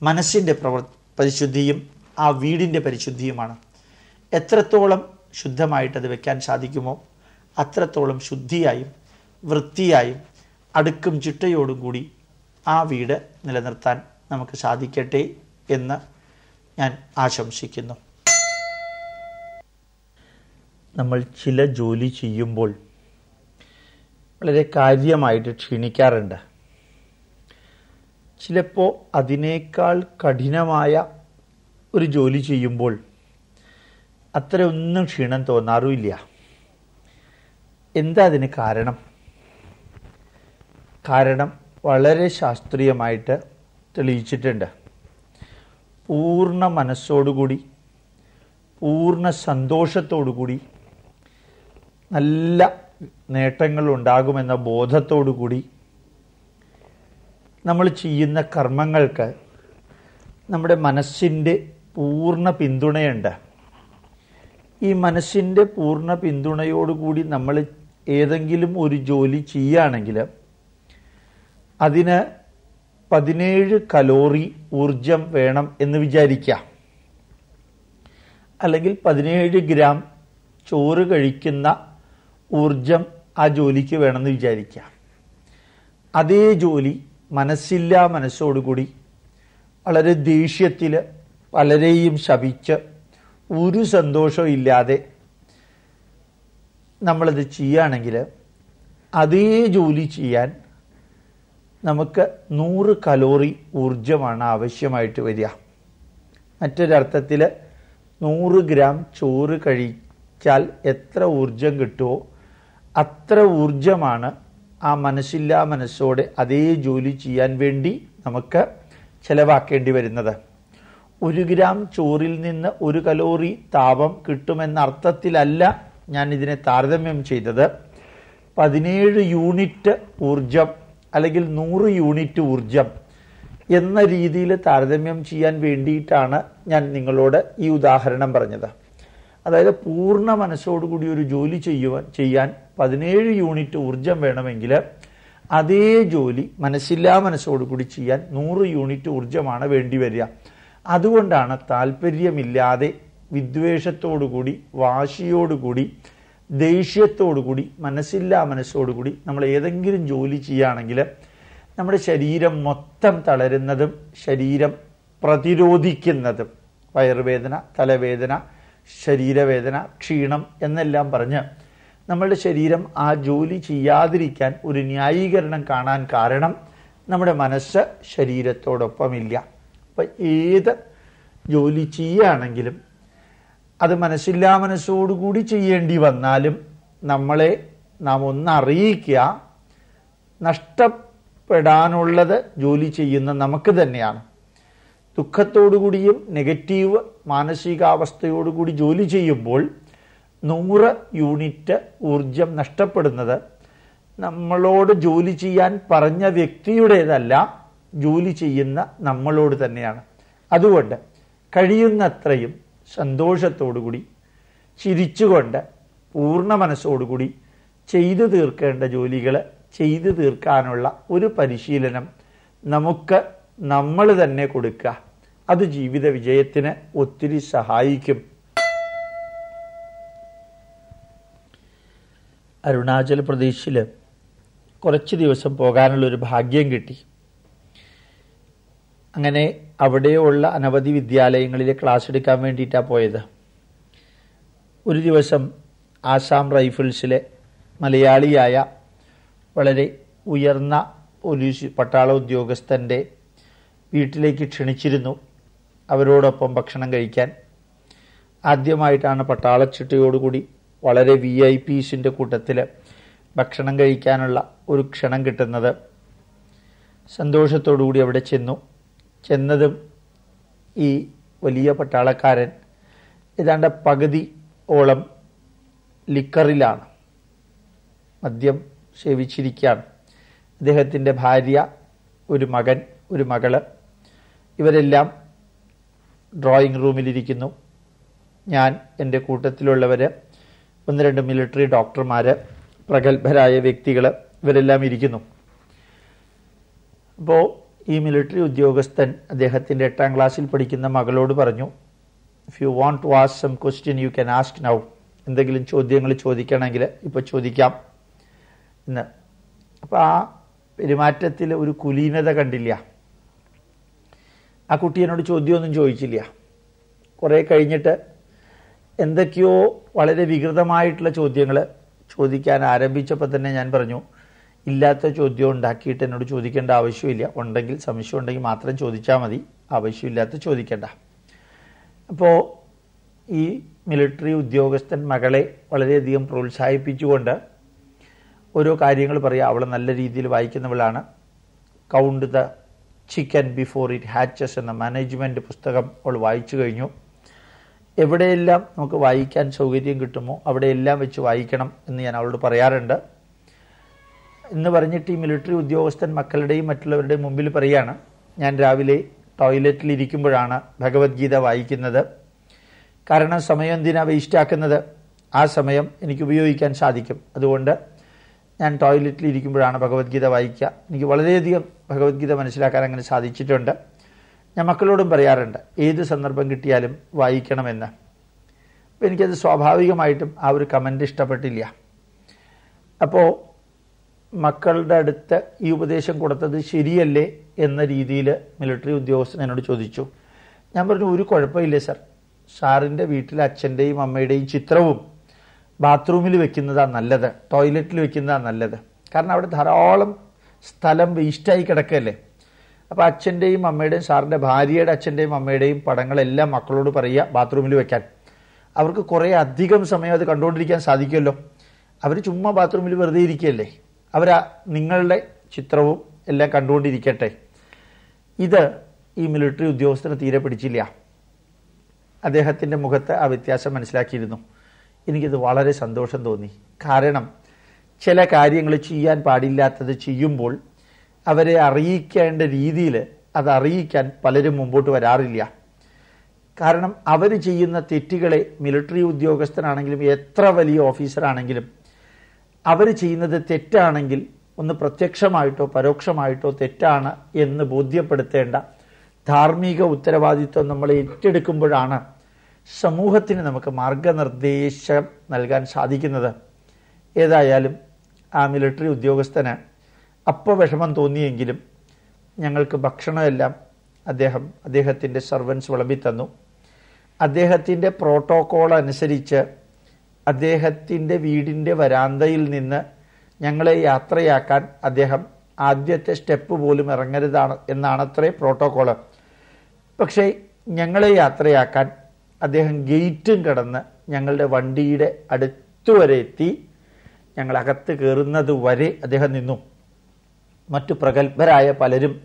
മനസ്സിന്റെ പ്രവർ പരിശുദ്ധിയും ആ വീടിന്റെ പരിശുദ്ധിയുമാണ്. എത്രത്തോളം ശുദ്ധമായിട്ടത് വയ്ക്കാൻ സാധിക്കുമോ അത്രത്തോളം ശുദ്ധിയായും വൃത്തിയായും അടുക്കും ചിട്ടയോടും കൂടി ആ വീട് നിലനിർത്താൻ നമുക്ക് സാധിക്കട്ടെ എന്ന് ഞാൻ ആശംസിക്കുന്നു. നമ്മൾ ചില ജോലി ചെയ്യുമ്പോൾ വളരെ കാര്യമായിട്ട് ക്ഷീണിക്കാറുണ്ട്. ചിലപ്പോൾ അതിനേക്കാൾ കഠിനമായ ഒരു ജോലി ചെയ്യുമ്പോൾ അത്ര ഒന്നും ക്ഷീണം തോന്നാറുമില്ല. എന്താ അതിന് കാരണം? കാരണം വളരെ ശാസ്ത്രീയമായിട്ട് തെളിയിച്ചിട്ടുണ്ട്. പൂർണ മനസ്സോടുകൂടി പൂർണ സന്തോഷത്തോടുകൂടി നല്ല നേട്ടങ്ങൾ ഉണ്ടാകുമെന്ന ബോധത്തോടുകൂടി നമ്മൾ ചെയ്യുന്ന കർമ്മങ്ങൾക്ക് നമ്മുടെ മനസ്സിന്റെ പൂർണ പിന്തുണയുണ്ട്. ഈ മനസ്സിന്റെ പൂർണ പിന്തുണയോടുകൂടി നമ്മൾ ഏതെങ്കിലും ഒരു ജോലി ചെയ്യുകയാണെങ്കിൽ അതിന് പതിനേഴ് കലോറി ഊർജം വേണം എന്ന് വിചാരിക്കാം അല്ലെങ്കിൽ പതിനേഴ് ഗ്രാം ചോറ് കഴിക്കുന്ന ഊർജം ആ ജോലിക്ക് വേണമെന്ന് വിചാരിക്കാം അതേ ജോലി മനസ്സില്ലാ മനസ്സോടുകൂടി വളരെ ദേഷ്യത്തിൽ പലരെയും ശപിച്ച് ഒരു സന്തോഷവും ഇല്ലാതെ നമ്മളത് ചെയ്യുകയാണെങ്കിൽ അതേ ജോലി ചെയ്യാൻ നമുക്ക് നൂറ് കലോറി ഊർജമാണ് ആവശ്യമായിട്ട് വരിക. മറ്റൊരർത്ഥത്തിൽ നൂറ് ഗ്രാം ചോറ് കഴിച്ചാൽ എത്ര ഊർജം കിട്ടുമോ അത്ര ഊർജമാണ് ആ മനസ്സില്ലാ മനസ്സോടെ അതേ ജോലി ചെയ്യാൻ വേണ്ടി നമുക്ക് ചിലവാക്കേണ്ടി വരുന്നത്. ഒരു ഗ്രാം ചോറിൽ നിന്ന് ഒരു കലോറി താപം കിട്ടുമെന്ന അർത്ഥത്തിലല്ല ഞാൻ ഇതിനെ താരതമ്യം ചെയ്തത്. പതിനേഴ് യൂണിറ്റ് ഊർജം അല്ലെങ്കിൽ നൂറ് യൂണിറ്റ് ഊർജം എന്ന രീതിയിൽ താരതമ്യം ചെയ്യാൻ വേണ്ടിയിട്ടാണ് ഞാൻ നിങ്ങളോട് ഈ ഉദാഹരണം പറഞ്ഞത്. അതായത് പൂർണ മനസ്സോടുകൂടി ഒരു ജോലി ചെയ്യുവാൻ ചെയ്യാൻ പതിനേഴ് യൂണിറ്റ് ഊർജം വേണമെങ്കിൽ അതേ ജോലി മനസ്സില്ലാ മനസ്സോടുകൂടി ചെയ്യാൻ നൂറ് യൂണിറ്റ് ഊർജമാണ് വേണ്ടി വരിക. അതുകൊണ്ടാണ് താല്പര്യമില്ലാതെ വിദ്വേഷത്തോടുകൂടി വാശിയോടുകൂടി ദേഷ്യത്തോടുകൂടി മനസ്സില്ലാ മനസ്സോടുകൂടി നമ്മൾ ഏതെങ്കിലും ജോലി ചെയ്യുകയാണെങ്കിൽ നമ്മുടെ ശരീരം മൊത്തം തളരുന്നതും ശരീരം പ്രതിരോധിക്കുന്നതും വയറുവേദന തലവേദന ശരീരവേദന ക്ഷീണം എന്നെല്ലാം പറഞ്ഞ് നമ്മളുടെ ശരീരം ആ ജോലി ചെയ്യാതിരിക്കാൻ ഒരു ന്യായീകരണം കാണാൻ കാരണം നമ്മുടെ മനസ്സ് ശരീരത്തോടൊപ്പമില്ല. അപ്പം ഏത് ജോലി ചെയ്യുകയാണെങ്കിലും അത് മനസ്സില്ലാ മനസ്സോടുകൂടി ചെയ്യേണ്ടി വന്നാലും നമ്മളെ നാം ഒന്ന് അറിയിക്കുക നഷ്ടപ്പെടാനുള്ളത് ജോലി ചെയ്യുന്ന നമുക്ക് തന്നെയാണ്. ദുഃഖത്തോടുകൂടിയും നെഗറ്റീവ് മാനസികാവസ്ഥയോടുകൂടി ജോലി ചെയ്യുമ്പോൾ നൂറ് യൂണിറ്റ് ഊർജം നഷ്ടപ്പെടുന്നത് നമ്മളോട് ജോലി ചെയ്യാൻ പറഞ്ഞ വ്യക്തിയുടേതല്ല ജോലി ചെയ്യുന്ന നമ്മളോട് തന്നെയാണ്. അതുകൊണ്ട് കഴിയുന്നത്രയും സന്തോഷത്തോടുകൂടി ചിരിച്ചുകൊണ്ട് പൂർണ മനസ്സോടുകൂടി ചെയ്തു തീർക്കേണ്ട ജോലികൾ ചെയ്തു തീർക്കാനുള്ള ഒരു പരിശീലനം നമുക്ക് നമ്മൾ തന്നെ കൊടുക്കുക. അത് ജീവിത വിജയത്തിന് ഒത്തിരി സഹായിക്കും. അരുണാചൽ പ്രദേശിൽ കുറച്ച് ദിവസം പോകാനുള്ളൊരു ഭാഗ്യം കിട്ടി. അങ്ങനെ അവിടെയുള്ള അനവധി വിദ്യാലയങ്ങളിൽ ക്ലാസ് എടുക്കാൻ വേണ്ടിയിട്ടാണ് പോയത്. ഒരു ദിവസം ആസാം റൈഫിൾസിലെ മലയാളിയായ വളരെ ഉയർന്ന പോലീസ് പട്ടാള ഉദ്യോഗസ്ഥന്റെ വീട്ടിലേക്ക് ക്ഷണിച്ചിരുന്നു അവരോടൊപ്പം ഭക്ഷണം കഴിക്കാൻ. ആദ്യമായിട്ടാണ് പട്ടാളച്ചിട്ടയോടുകൂടി വളരെ വി ഐ പീസിന്റെ കൂട്ടത്തിൽ ഭക്ഷണം കഴിക്കാനുള്ള ഒരു ക്ഷണം കിട്ടുന്നത്. സന്തോഷത്തോടുകൂടി അവിടെ ചെന്നു. ചെന്നതും ഈ വലിയ പട്ടാളക്കാരൻ ഏതാണ്ട് പകുതി ഓളം ലിക്കറിലാണ് മദ്യം സേവിച്ചിരിക്കുകയാണ്. അദ്ദേഹത്തിന്റെ ഭാര്യ ഒരു മകൻ ഒരു മകൾ. ഇവരെല്ലാം ഡ്രോയിങ് റൂമിലിരിക്കുന്നു. ഞാൻ എന്റെ കൂട്ടത്തിലുള്ളവർ ഒന്ന് രണ്ട് മിലിറ്ററി ഡോക്ടർമാർ പ്രഗത്ഭരായ വ്യക്തികൾ ഇവരെല്ലാം ഇരിക്കുന്നു. അപ്പോൾ ഈ മിലിറ്ററി ഉദ്യോഗസ്ഥൻ അദ്ദേഹത്തിന്റെ എട്ടാം ക്ലാസ്സിൽ പഠിക്കുന്ന മകളോട് പറഞ്ഞു if you want to ask some question you can ask now എന്തെങ്കിലും ചോദ്യങ്ങൾ ചോദിക്കണമെങ്കിൽ ഇപ്പോൾ ചോദിക്കാം. എന്ന്. അപ്പോൾ ആ പെരുമാറ്റത്തിൽ ഒരു കുലീനത കണ്ടില്ല. ആ കുട്ടി എന്നോട് ചോദ്യമൊന്നും ചോദിച്ചില്ല. കുറേ കഴിഞ്ഞിട്ട് എന്തൊക്കെയോ വളരെ വികൃതമായിട്ടുള്ള ചോദ്യങ്ങൾ ചോദിക്കാൻ ആരംഭിച്ചപ്പോൾ തന്നെ ഞാൻ പറഞ്ഞു ഇല്ലാത്ത ചോദ്യം ഉണ്ടാക്കിയിട്ട് എന്നോട് ചോദിക്കേണ്ട ആവശ്യമില്ല. ഉണ്ടെങ്കിൽ സംശയം ഉണ്ടെങ്കിൽ മാത്രം ചോദിച്ചാൽ മതി. ആവശ്യമില്ലാത്ത ചോദിക്കേണ്ട. അപ്പോൾ ഈ മിലിറ്ററി ഉദ്യോഗസ്ഥൻ മകളെ വളരെയധികം പ്രോത്സാഹിപ്പിച്ചുകൊണ്ട് ഓരോ കാര്യങ്ങൾ പറയുക അവൾ നല്ല രീതിയിൽ വായിക്കുന്നവളാണ്. Count the chicken before it hatches എന്ന മാനേജ്മെന്റ് പുസ്തകം അവൾ വായിച്ചു കഴിഞ്ഞു. എവിടെയെല്ലാം നമുക്ക് വായിക്കാൻ സൗകര്യം കിട്ടുമോ അവിടെയെല്ലാം വെച്ച് വായിക്കണം എന്ന് ഞാൻ അവളോട് പറയാറുണ്ട്. എന്ന് പറഞ്ഞിട്ട് ഈ മിലിറ്ററി ഉദ്യോഗസ്ഥൻ മക്കളുടെയും മറ്റുള്ളവരുടെയും മുമ്പിൽ പറയാണ് ഞാൻ രാവിലെ ടോയ്ലറ്റിൽ ഇരിക്കുമ്പോഴാണ് ഭഗവത്ഗീത വായിക്കുന്നത്. കാരണം സമയം എന്തിനാ വേസ്റ്റാക്കുന്നത് ആ സമയം എനിക്ക് ഉപയോഗിക്കാൻ സാധിക്കും. അതുകൊണ്ട് ഞാൻ ടോയ്ലറ്റിൽ ഇരിക്കുമ്പോഴാണ് ഭഗവത്ഗീത വായിക്കുക. എനിക്ക് വളരെയധികം ഭഗവത്ഗീത മനസ്സിലാക്കാൻ അങ്ങനെ സാധിച്ചിട്ടുണ്ട്. ഞാൻ മക്കളോടും പറയാറുണ്ട് ഏത് സന്ദർഭം കിട്ടിയാലും വായിക്കണമെന്ന്. അപ്പോൾ എനിക്കത് സ്വാഭാവികമായിട്ടും ആ ഒരു കമന്റ് ഇഷ്ടപ്പെട്ടില്ല. അപ്പോൾ മക്കളുടെ അടുത്ത് ഈ ഉപദേശം കൊടുത്തത് ശരിയല്ലേ എന്ന രീതിയിൽ മിലിറ്ററി ഉദ്യോഗസ്ഥൻ എന്നോട് ചോദിച്ചു. ഞാൻ പറഞ്ഞു ഒരു കുഴപ്പമില്ലേ സർ സാറിന്റെ വീട്ടിൽ അച്ഛന്റെയും അമ്മയുടെയും ചിത്രവും ബാത്റൂമിൽ വെക്കുന്നതാണ് നല്ലത്. ടോയ്ലറ്റിൽ വെക്കുന്നതാണ് നല്ലത്. കാരണം അവിടെ ധാരാളം സ്ഥലം വേസ്റ്റായി കിടക്കല്ലേ. അപ്പോൾ അച്ഛന്റെയും അമ്മയുടെയും സാറിന്റെ ഭാര്യയുടെ അച്ഛന്റെയും അമ്മയുടെയും പടങ്ങളെല്ലാം മക്കളോട് പറയുക ബാത്റൂമിൽ വെക്കാൻ. അവർക്ക് കുറേ അധികം സമയം അത് കണ്ടുകൊണ്ടിരിക്കാൻ സാധിക്കുമല്ലോ. അവർ ചുമ്മാ ബാത്റൂമിൽ വെറുതെ ഇരിക്കുകയല്ലേ? അവർ നിങ്ങളുടെ ചിത്രവും എല്ലാം കണ്ടുകൊണ്ടിരിക്കട്ടെ. ഇത് ഈ മിലിറ്ററി ഉദ്യോഗസ്ഥന് തീരെ പിടിച്ചില്ല. അദ്ദേഹത്തിന്റെ മുഖത്ത് ആ വ്യത്യാസം മനസ്സിലാക്കിയിരുന്നു. എനിക്കിത് വളരെ സന്തോഷം തോന്നി. കാരണം ചില കാര്യങ്ങൾ ചെയ്യാൻ പാടില്ലാത്തത് ചെയ്യുമ്പോൾ അവരെ അറിയിക്കേണ്ട രീതിയിൽ അത് അറിയിക്കാൻ പലരും മുമ്പോട്ട് വരാറില്ല. കാരണം അവർ ചെയ്യുന്ന തെറ്റുകളെ മിലിറ്ററി ഉദ്യോഗസ്ഥനാണെങ്കിലും എത്ര വലിയ ഓഫീസറാണെങ്കിലും അവർ ചെയ്യുന്നത് തെറ്റാണെങ്കിൽ ഒന്ന് പ്രത്യക്ഷമായിട്ടോ പരോക്ഷമായിട്ടോ തെറ്റാണ് എന്ന് ബോധ്യപ്പെടുത്തേണ്ട ധാർമ്മിക ഉത്തരവാദിത്വം നമ്മൾ ഏറ്റെടുക്കുമ്പോഴാണ് സമൂഹത്തിന് നമുക്ക് മാർഗനിർദ്ദേശം നൽകാൻ സാധിക്കുന്നത്. ഏതായാലും ആ മിലിട്ടറി ഉദ്യോഗസ്ഥന് അപ്പോൾ വിഷമം തോന്നിയെങ്കിലും ഞങ്ങൾക്ക് ഭക്ഷണമെല്ലാം അദ്ദേഹം അദ്ദേഹത്തിന്റെ സർവൻസ് വിളമ്പി തന്നു അദ്ദേഹത്തിന്റെ പ്രോട്ടോക്കോൾ അനുസരിച്ച് അദ്ദേഹത്തിന്റെ വീടിന്റെ വരാന്തയിൽ നിന്ന് ഞങ്ങളെ യാത്രയാക്കാൻ അദ്ദേഹം ആദ്യത്തെ സ്റ്റെപ്പ് പോലും ഇറങ്ങരുതാണ് എന്നാണത്രേ പ്രോട്ടോകോൾ പക്ഷേ ഞങ്ങളെ യാത്രയാക്കാൻ അദ്ദേഹം ഗേറ്റും കടന്ന് ഞങ്ങളുടെ വണ്ടിയുടെ അടുത്തുവരെ എത്തി. ഞങ്ങളകത്ത് കയറുന്നത് വരെ അദ്ദേഹം നിന്നു. മറ്റു പ്രഗത്ഭരായ പലരും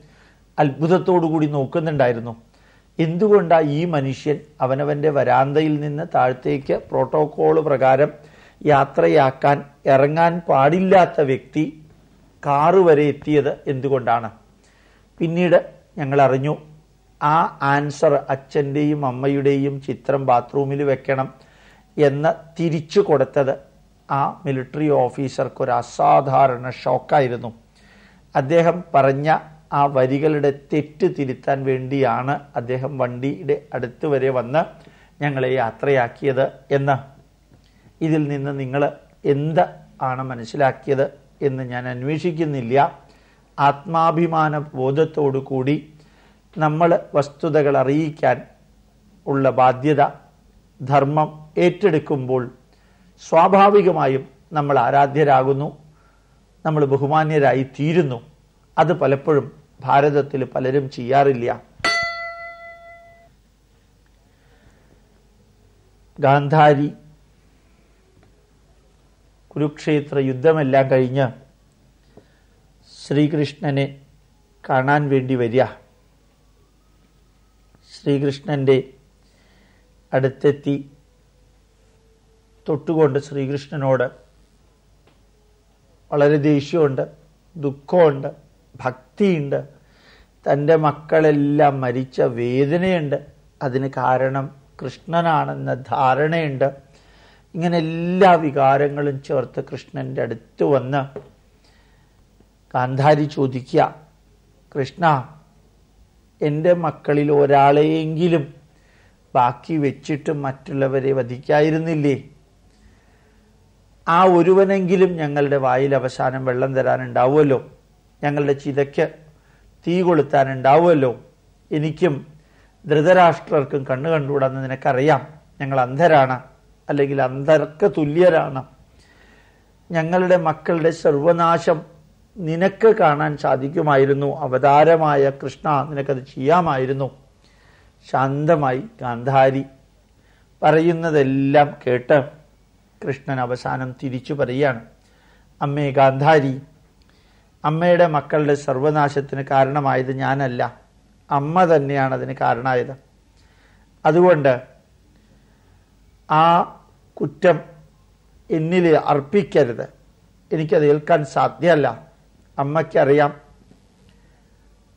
അത്ഭുതത്തോടു കൂടി നോക്കുന്നുണ്ടായിരുന്നു. എന്തുകൊണ്ടാണ് ഈ മനുഷ്യൻ അവനവന്റെ വരാന്തയിൽ നിന്ന് താഴത്തേക്ക് പ്രോട്ടോക്കോൾ പ്രകാരം യാത്രയാക്കാൻ ഇറങ്ങാൻ പാടില്ലാത്ത വ്യക്തി കാറ് വരെ എത്തിയത് എന്തുകൊണ്ടാണ്? പിന്നീട് ഞങ്ങൾ അറിഞ്ഞു ആ ആൻസർ അച്ഛന്റെയും അമ്മയുടെയും ചിത്രം ബാത്റൂമിൽ വെക്കണം എന്ന് തിരിച്ചു കൊടുത്തത് ആ മിലിറ്ററി ഓഫീസർക്ക് ഒരു അസാധാരണ ഷോക്കായിരുന്നു അദ്ദേഹം പറഞ്ഞ ആ വരികളുടെ തെറ്റ് തിരുത്താൻ വേണ്ടിയാണ് അദ്ദേഹം വണ്ടിയുടെ അടുത്ത് വരെ വന്ന് ഞങ്ങളെ യാത്രയാക്കിയത് എന്ന്. ഇതിൽ നിന്ന് നിങ്ങൾ എന്ത് ആണ് മനസ്സിലാക്കിയത് എന്ന് ഞാൻ അന്വേഷിക്കുന്നില്ല. ആത്മാഭിമാന ബോധത്തോടു കൂടി നമ്മൾ വസ്തുതകൾ അറിയിക്കാൻ ഉള്ള ബാധ്യത ധർമ്മം ഏറ്റെടുക്കുമ്പോൾ സ്വാഭാവികമായും നമ്മൾ ആരാധ്യരാകുന്നു. നമ്മൾ ബഹുമാന്യരായി തീരുന്നു. അത് പലപ്പോഴും ഭാരതത്തിൽ പലരും ചെയ്യാറില്ല. ഗാന്ധാരി കുരുക്ഷേത്ര യുദ്ധമെല്ലാം കഴിഞ്ഞ് ശ്രീകൃഷ്ണനെ കാണാൻ വേണ്ടി വരിക. ശ്രീകൃഷ്ണന്റെ അടുത്തെത്തി തൊട്ടുകൊണ്ട് ശ്രീകൃഷ്ണനോട് വളരെ ദേഷ്യമുണ്ട് ദുഃഖമുണ്ട്. ഭക്തിയുണ്ട്. തന്റെ മക്കളെല്ലാം മരിച്ച വേദനയുണ്ട്. അതിന് കാരണം കൃഷ്ണനാണെന്ന ധാരണയുണ്ട്. ഇങ്ങനെ എല്ലാ വികാരങ്ങളും ചേർത്ത് കൃഷ്ണന്റെ അടുത്ത് വന്ന് കാന്ധാരി ചോദിക്കുക കൃഷ്ണ എന്റെ മക്കളിൽ ഒരാളെയെങ്കിലും ബാക്കി വെച്ചിട്ട് മറ്റുള്ളവരെ വധിക്കായിരുന്നില്ലേ? ആ ഒരുവനെങ്കിലും ഞങ്ങളുടെ വായിൽ അവസാനം വെള്ളം തരാനുണ്ടാവുമല്ലോ? ഞങ്ങളുടെ ചിതയ്ക്ക് തീ കൊളുത്താനുണ്ടാവുമല്ലോ എനിക്കും ധൃതരാഷ്ട്രർക്കും കണ്ണു കണ്ടുകൂടാന്ന് നിനക്കറിയാം. ഞങ്ങൾ അന്ധരാണ് അല്ലെങ്കിൽ അന്ധർക്ക് തുല്യരാണ്. ഞങ്ങളുടെ മക്കളുടെ സർവനാശം നിനക്ക് കാണാൻ സാധിക്കുമായിരുന്നു. അവതാരമായ കൃഷ്ണ നിനക്കത് ചെയ്യാമായിരുന്നു. ശാന്തമായി ഗാന്ധാരി പറയുന്നതെല്ലാം കേട്ട് കൃഷ്ണൻ അവസാനം തിരിച്ചു പറയുകയാണ്. അമ്മേ ഗാന്ധാരി അമ്മയുടെ മക്കളുടെ സർവനാശത്തിന് കാരണമായത് ഞാനല്ല. അമ്മ തന്നെയാണ് അതിന് കാരണമായത്. അതുകൊണ്ട് ആ കുറ്റം എന്നിൽ അർപ്പിക്കരുത്. എനിക്കത് ഏൽക്കാൻ സാധ്യമല്ല. അമ്മയ്ക്കറിയാം.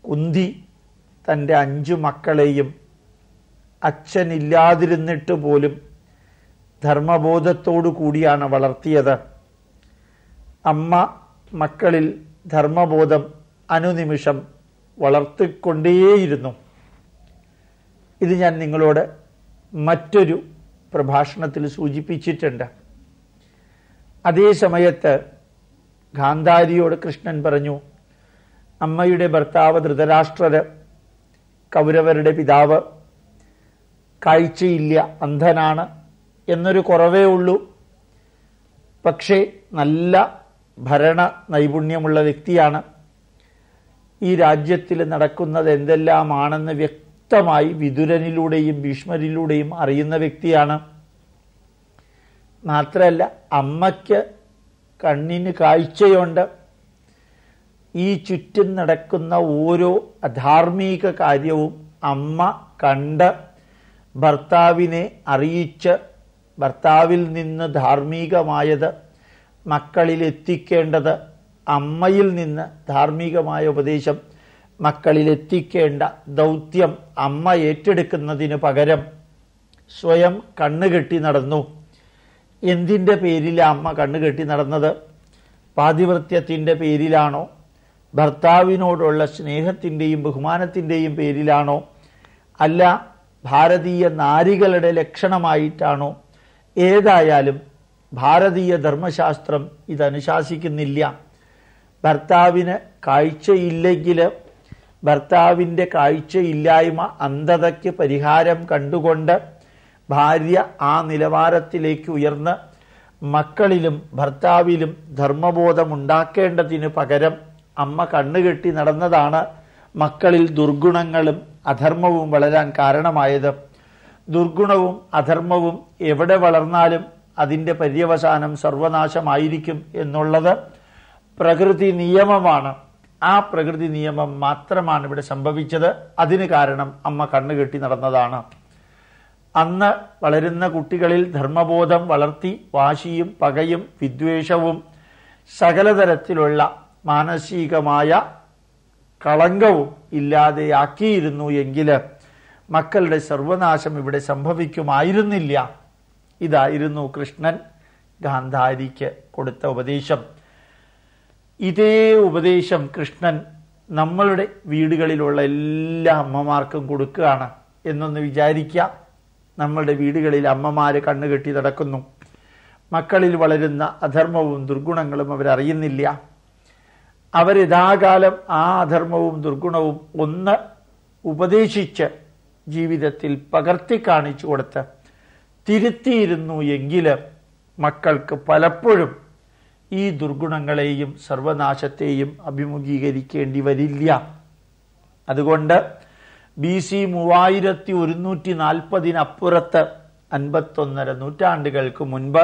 കുന്തി തന്റെ അഞ്ചു മക്കളെയും അച്ഛനില്ലാതിരുന്നിട്ട് പോലും ധർമ്മബോധത്തോടു കൂടിയാണ് വളർത്തിയത്. അമ്മ മക്കളിൽ ധർമ്മബോധം അനുനിമിഷം വളർത്തിക്കൊണ്ടേയിരുന്നു. ഇത് ഞാൻ നിങ്ങളോട് മറ്റൊരു പ്രഭാഷണത്തിൽ സൂചിപ്പിച്ചിട്ടുണ്ട്. അതേ സമയത്ത് ഗാന്ധാരിയോട് കൃഷ്ണൻ പറഞ്ഞു അമ്മയുടെ ഭർത്താവ് ധൃതരാഷ്ട്രര് കൗരവരുടെ പിതാവ് കാഴ്ചയില്ല അന്ധനാണ് എന്നൊരു കുറവേ ഉള്ളൂ. പക്ഷേ നല്ല ഭരണ നൈപുണ്യമുള്ള വ്യക്തിയാണ്. ഈ രാജ്യത്തിൽ നടക്കുന്നത് എന്തെല്ലാമാണെന്ന് വ്യക്തമായി വിതുരനിലൂടെയും ഭീഷ്മരിലൂടെയും അറിയുന്ന വ്യക്തിയാണ്. മാത്രമല്ല അമ്മയ്ക്ക് കണ്ണിന് കാഴ്ചയുണ്ട്. ഈ ചുറ്റും നടക്കുന്ന ഓരോ അധാർമിക കാര്യവും അമ്മ കണ്ട് ഭർത്താവിനെ അറിയിച്ച് ഭർത്താവിൽ നിന്ന് ധാർമ്മികമായത് മക്കളിൽ എത്തിക്കേണ്ടത് അമ്മയിൽ നിന്ന് ധാർമ്മികമായ ഉപദേശം. മക്കളിൽ എത്തിക്കേണ്ട ദൗത്യം അമ്മ ഏറ്റെടുക്കുന്നതിന് പകരം സ്വയം കണ്ണുകെട്ടി നടന്നു. എന്തിന്റെ പേരിലാണ് അമ്മ കണ്ണുകെട്ടി നടന്നത്? പാതിവൃത്യത്തിന്റെ പേരിലാണോ? ഭർത്താവിനോടുള്ള സ്നേഹത്തിന്റെയും ബഹുമാനത്തിന്റെയും പേരിലാണോ? അല്ല ഭാരതീയ നാരികളുടെ ലക്ഷണമായിട്ടാണോ? ഏതായാലും ഭാരതീയ ധർമ്മശാസ്ത്രം ഇതനുശാസിക്കുന്നില്ല ഭർത്താവിന് കാഴ്ചയില്ലെങ്കിൽ ഭർത്താവിന്റെ കാഴ്ചയില്ലായ്മ അന്ധതയ്ക്ക് പരിഹാരം കണ്ടുകൊണ്ട് ഭാര്യ ആ നിലവാരത്തിലേക്ക് ഉയർന്ന് മക്കളിലും ഭർത്താവിലും ധർമ്മബോധമുണ്ടാക്കേണ്ടതിന് പകരം അമ്മ കണ്ണുകെട്ടി നടന്നതാണ് മക്കളിൽ ദുർഗുണങ്ങളും അധർമ്മവും വളരാൻ കാരണമായത്. ദുർഗുണവും അധർമ്മവും എവിടെ വളർന്നാലും അതിന്റെ പര്യവസാനം സർവനാശമായിരിക്കും എന്നുള്ളത് പ്രകൃതി നിയമമാണ്. ആ പ്രകൃതി നിയമം മാത്രമാണ് ഇവിടെ സംഭവിച്ചത്. അതിന് കാരണം അമ്മ കണ്ണുകെട്ടി നടന്നതാണ്. അന്ന് വളരുന്ന കുട്ടികളിൽ ധർമ്മബോധം വളർത്തി വാശിയും പകയും വിദ്വേഷവും സകലതരത്തിലുള്ള മാനസികമായ കളങ്കവും ഇല്ലാതെയാക്കിയിരുന്നു എങ്കിൽ മക്കളുടെ സർവനാശം ഇവിടെ സംഭവിക്കുമായിരുന്നില്ല. ഇതായിരുന്നു കൃഷ്ണൻ ഗാന്ധാരിക്ക് കൊടുത്ത ഉപദേശം. ഇതേ ഉപദേശം കൃഷ്ണൻ നമ്മളുടെ വീടുകളിലുള്ള എല്ലാ അമ്മമാർക്കും കൊടുക്കുകയാണ് എന്നൊന്ന് വിചാരിക്കുക. നമ്മളുടെ വീടുകളിൽ അമ്മമാർ കണ്ണുകെട്ടി നടക്കുന്നു. മക്കളിൽ വളരുന്ന അധർമ്മവും ദുർഗുണങ്ങളും അവരറിയുന്നില്ല. അവരിതാകാലം ആ അധർമ്മവും ദുർഗുണവും ഒന്ന് ഉപദേശിച്ച് ജീവിതത്തിൽ പകർത്തി കാണിച്ചു കൊടുത്ത് തിരുത്തിയിരുന്നു എങ്കിൽ മക്കൾക്ക് പലപ്പോഴും ഈ ദുർഗുണങ്ങളെയും സർവനാശത്തെയും അഭിമുഖീകരിക്കേണ്ടി വരില്ല. അതുകൊണ്ട് ബി സി മൂവായിരത്തി ഒരുന്നൂറ്റി നാൽപ്പതിനപ്പുറത്ത് അൻപത്തൊന്നര നൂറ്റാണ്ടുകൾക്ക് മുൻപ്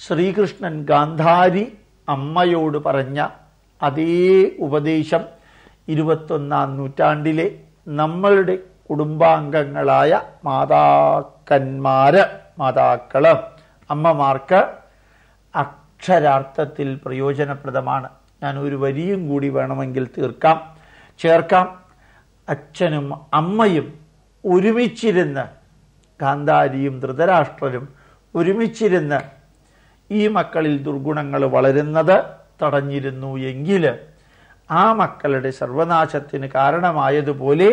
ശ്രീകൃഷ്ണൻ ഗാന്ധാരി അമ്മയോട് പറഞ്ഞ അതേ ഉപദേശം ഇരുപത്തൊന്നാം നൂറ്റാണ്ടിലെ നമ്മളുടെ കുടുംബാംഗങ്ങളായ മാതാക്കന്മാര് മാതാക്കൾ അമ്മമാർക്ക് അക്ഷരാർത്ഥത്തിൽ പ്രയോജനപ്രദമാണ്. ഞാൻ ഒരു വരിയും കൂടി വേണമെങ്കിൽ തീർക്കാം. ചേർക്കാം. അച്ഛനും അമ്മയും ഒരുമിച്ചിരുന്ന് ഗാന്ധാരിയും ധൃതരാഷ്ട്രരും ഒരുമിച്ചിരുന്ന് ഈ മക്കളിൽ ദുർഗുണങ്ങൾ വളരുന്നത് തടഞ്ഞിരുന്നു എങ്കിൽ ആ മക്കളുടെ സർവനാശത്തിന് കാരണമായതുപോലെ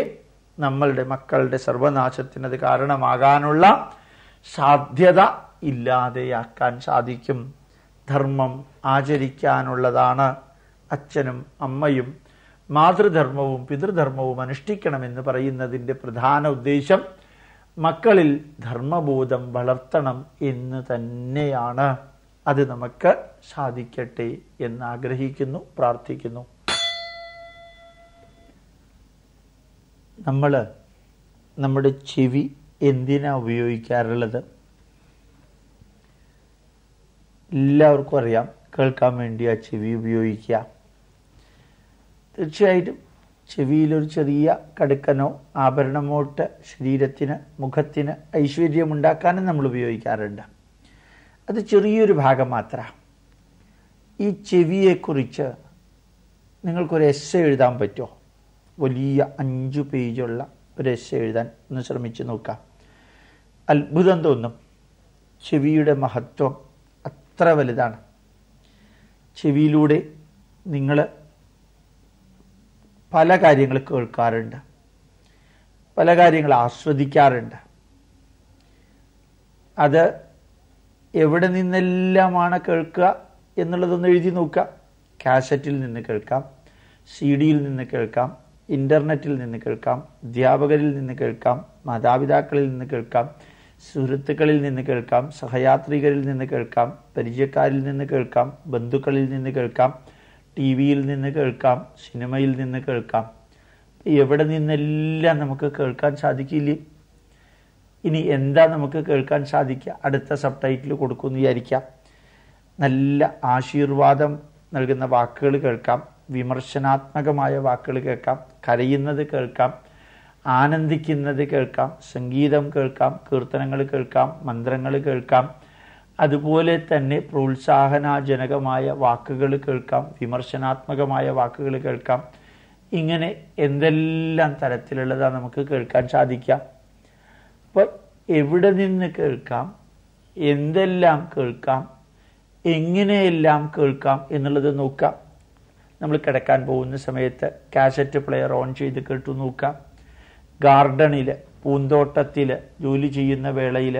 നമ്മളുടെ മക്കളുടെ സർവനാശത്തിനത് കാരണമാകാനുള്ള സാധ്യത ഇല്ലാതെയാക്കാൻ സാധിക്കും. ധർമ്മം ആചരിക്കാനുള്ളതാണ് അച്ഛനും അമ്മയും മാതൃധർമ്മവും പിതൃധർമ്മവും അനുഷ്ഠിക്കണമെന്ന് പറയുന്നതിന്റെ പ്രധാന ഉദ്ദേശം മക്കളിൽ ധർമ്മബോധം വളർത്തണം എന്ന് തന്നെയാണ്. അത് നമുക്ക് സാധിക്കട്ടെ എന്ന് ആഗ്രഹിക്കുന്നു പ്രാർത്ഥിക്കുന്നു. നമ്മൾ നമ്മുടെ ചെവി എന്തിനാ ഉപയോഗിക്കാറുള്ളത്? എല്ലാവർക്കും അറിയാം കേൾക്കാൻ വേണ്ടി ആ ചെവി ഉപയോഗിക്കുക. തീർച്ചയായിട്ടും ചെവിയിലൊരു ചെറിയ കടുക്കനോ ആഭരണമോ ഇട്ട് ശരീരത്തിന് മുഖത്തിന് ഐശ്വര്യമുണ്ടാക്കാനും നമ്മൾ ഉപയോഗിക്കാറുണ്ട്. അത് ചെറിയൊരു ഭാഗം മാത്ര. ഈ ചെവിയെക്കുറിച്ച് നിങ്ങൾക്കൊരു എസ് എഴുതാൻ പറ്റുമോ? വലിയ അഞ്ചു പേജുള്ള ഒരു എസ് എഴുതാൻ ഒന്ന് ശ്രമിച്ചു നോക്കാം. അത്ഭുതം തോന്നും. ചെവിയുടെ മഹത്വം അത്ര വലുതാണ്. ചെവിയിലൂടെ നിങ്ങൾ പല കാര്യങ്ങൾ കേൾക്കാറുണ്ട്. പല കാര്യങ്ങൾ ആസ്വദിക്കാറുണ്ട്. അത് എവിടെ നിന്നെല്ലാമാണ് കേൾക്കുക എന്നുള്ളതൊന്ന് എഴുതി നോക്കുക കാസറ്റിൽ നിന്ന് കേൾക്കാം. സി ഡിയിൽ നിന്ന് കേൾക്കാം. ഇന്റർനെറ്റിൽ നിന്ന് കേൾക്കാം അധ്യാപകരിൽ നിന്ന് കേൾക്കാം മാതാപിതാക്കളിൽ നിന്ന് കേൾക്കാം സുഹൃത്തുക്കളിൽ നിന്ന് കേൾക്കാം സഹയാത്രികരിൽ നിന്ന് കേൾക്കാം പരിചയക്കാരിൽ നിന്ന് കേൾക്കാം ബന്ധുക്കളിൽ നിന്ന് കേൾക്കാം ടി വിയിൽ നിന്ന് കേൾക്കാം സിനിമയിൽ നിന്ന് കേൾക്കാം. എവിടെ നിന്നെല്ലാം നമുക്ക് കേൾക്കാൻ സാധിക്കില്ലേ? ഇനി എന്താ നമുക്ക് കേൾക്കാൻ സാധിക്കുക? അടുത്ത സബ് ടൈറ്റിൽ കൊടുക്കുമെന്ന് വിചാരിക്കാം. നല്ല ആശീർവാദം നൽകുന്ന വാക്കുകൾ കേൾക്കാം. വിമർശനാത്മകമായ വാക്കുകൾ കേൾക്കാം കരയുന്നത് കേൾക്കാം ആനന്ദിക്കുന്നത് കേൾക്കാം സംഗീതം കേൾക്കാം കീർത്തനങ്ങൾ കേൾക്കാം മന്ത്രങ്ങൾ കേൾക്കാം. അതുപോലെ തന്നെ പ്രോത്സാഹനജനകമായ വാക്കുകൾ കേൾക്കാം വിമർശനാത്മകമായ വാക്കുകൾ കേൾക്കാം. ഇങ്ങനെ എന്തെല്ലാം തരത്തിലുള്ളതാണ് നമുക്ക് കേൾക്കാൻ സാധിക്കാം. അപ്പോൾ എവിടെ നിന്ന് കേൾക്കാം എന്തെല്ലാം കേൾക്കാം എങ്ങനെയെല്ലാം കേൾക്കാം എന്നുള്ളത് നോക്കാം. നമ്മൾ കിടക്കാൻ പോകുന്ന സമയത്ത് കാസറ്റ് പ്ലെയർ ഓൺ ചെയ്ത് കേട്ടു നോക്കാം. ഗാർഡനിൽ പൂന്തോട്ടത്തിൽ ജോലി ചെയ്യുന്ന വേളയിൽ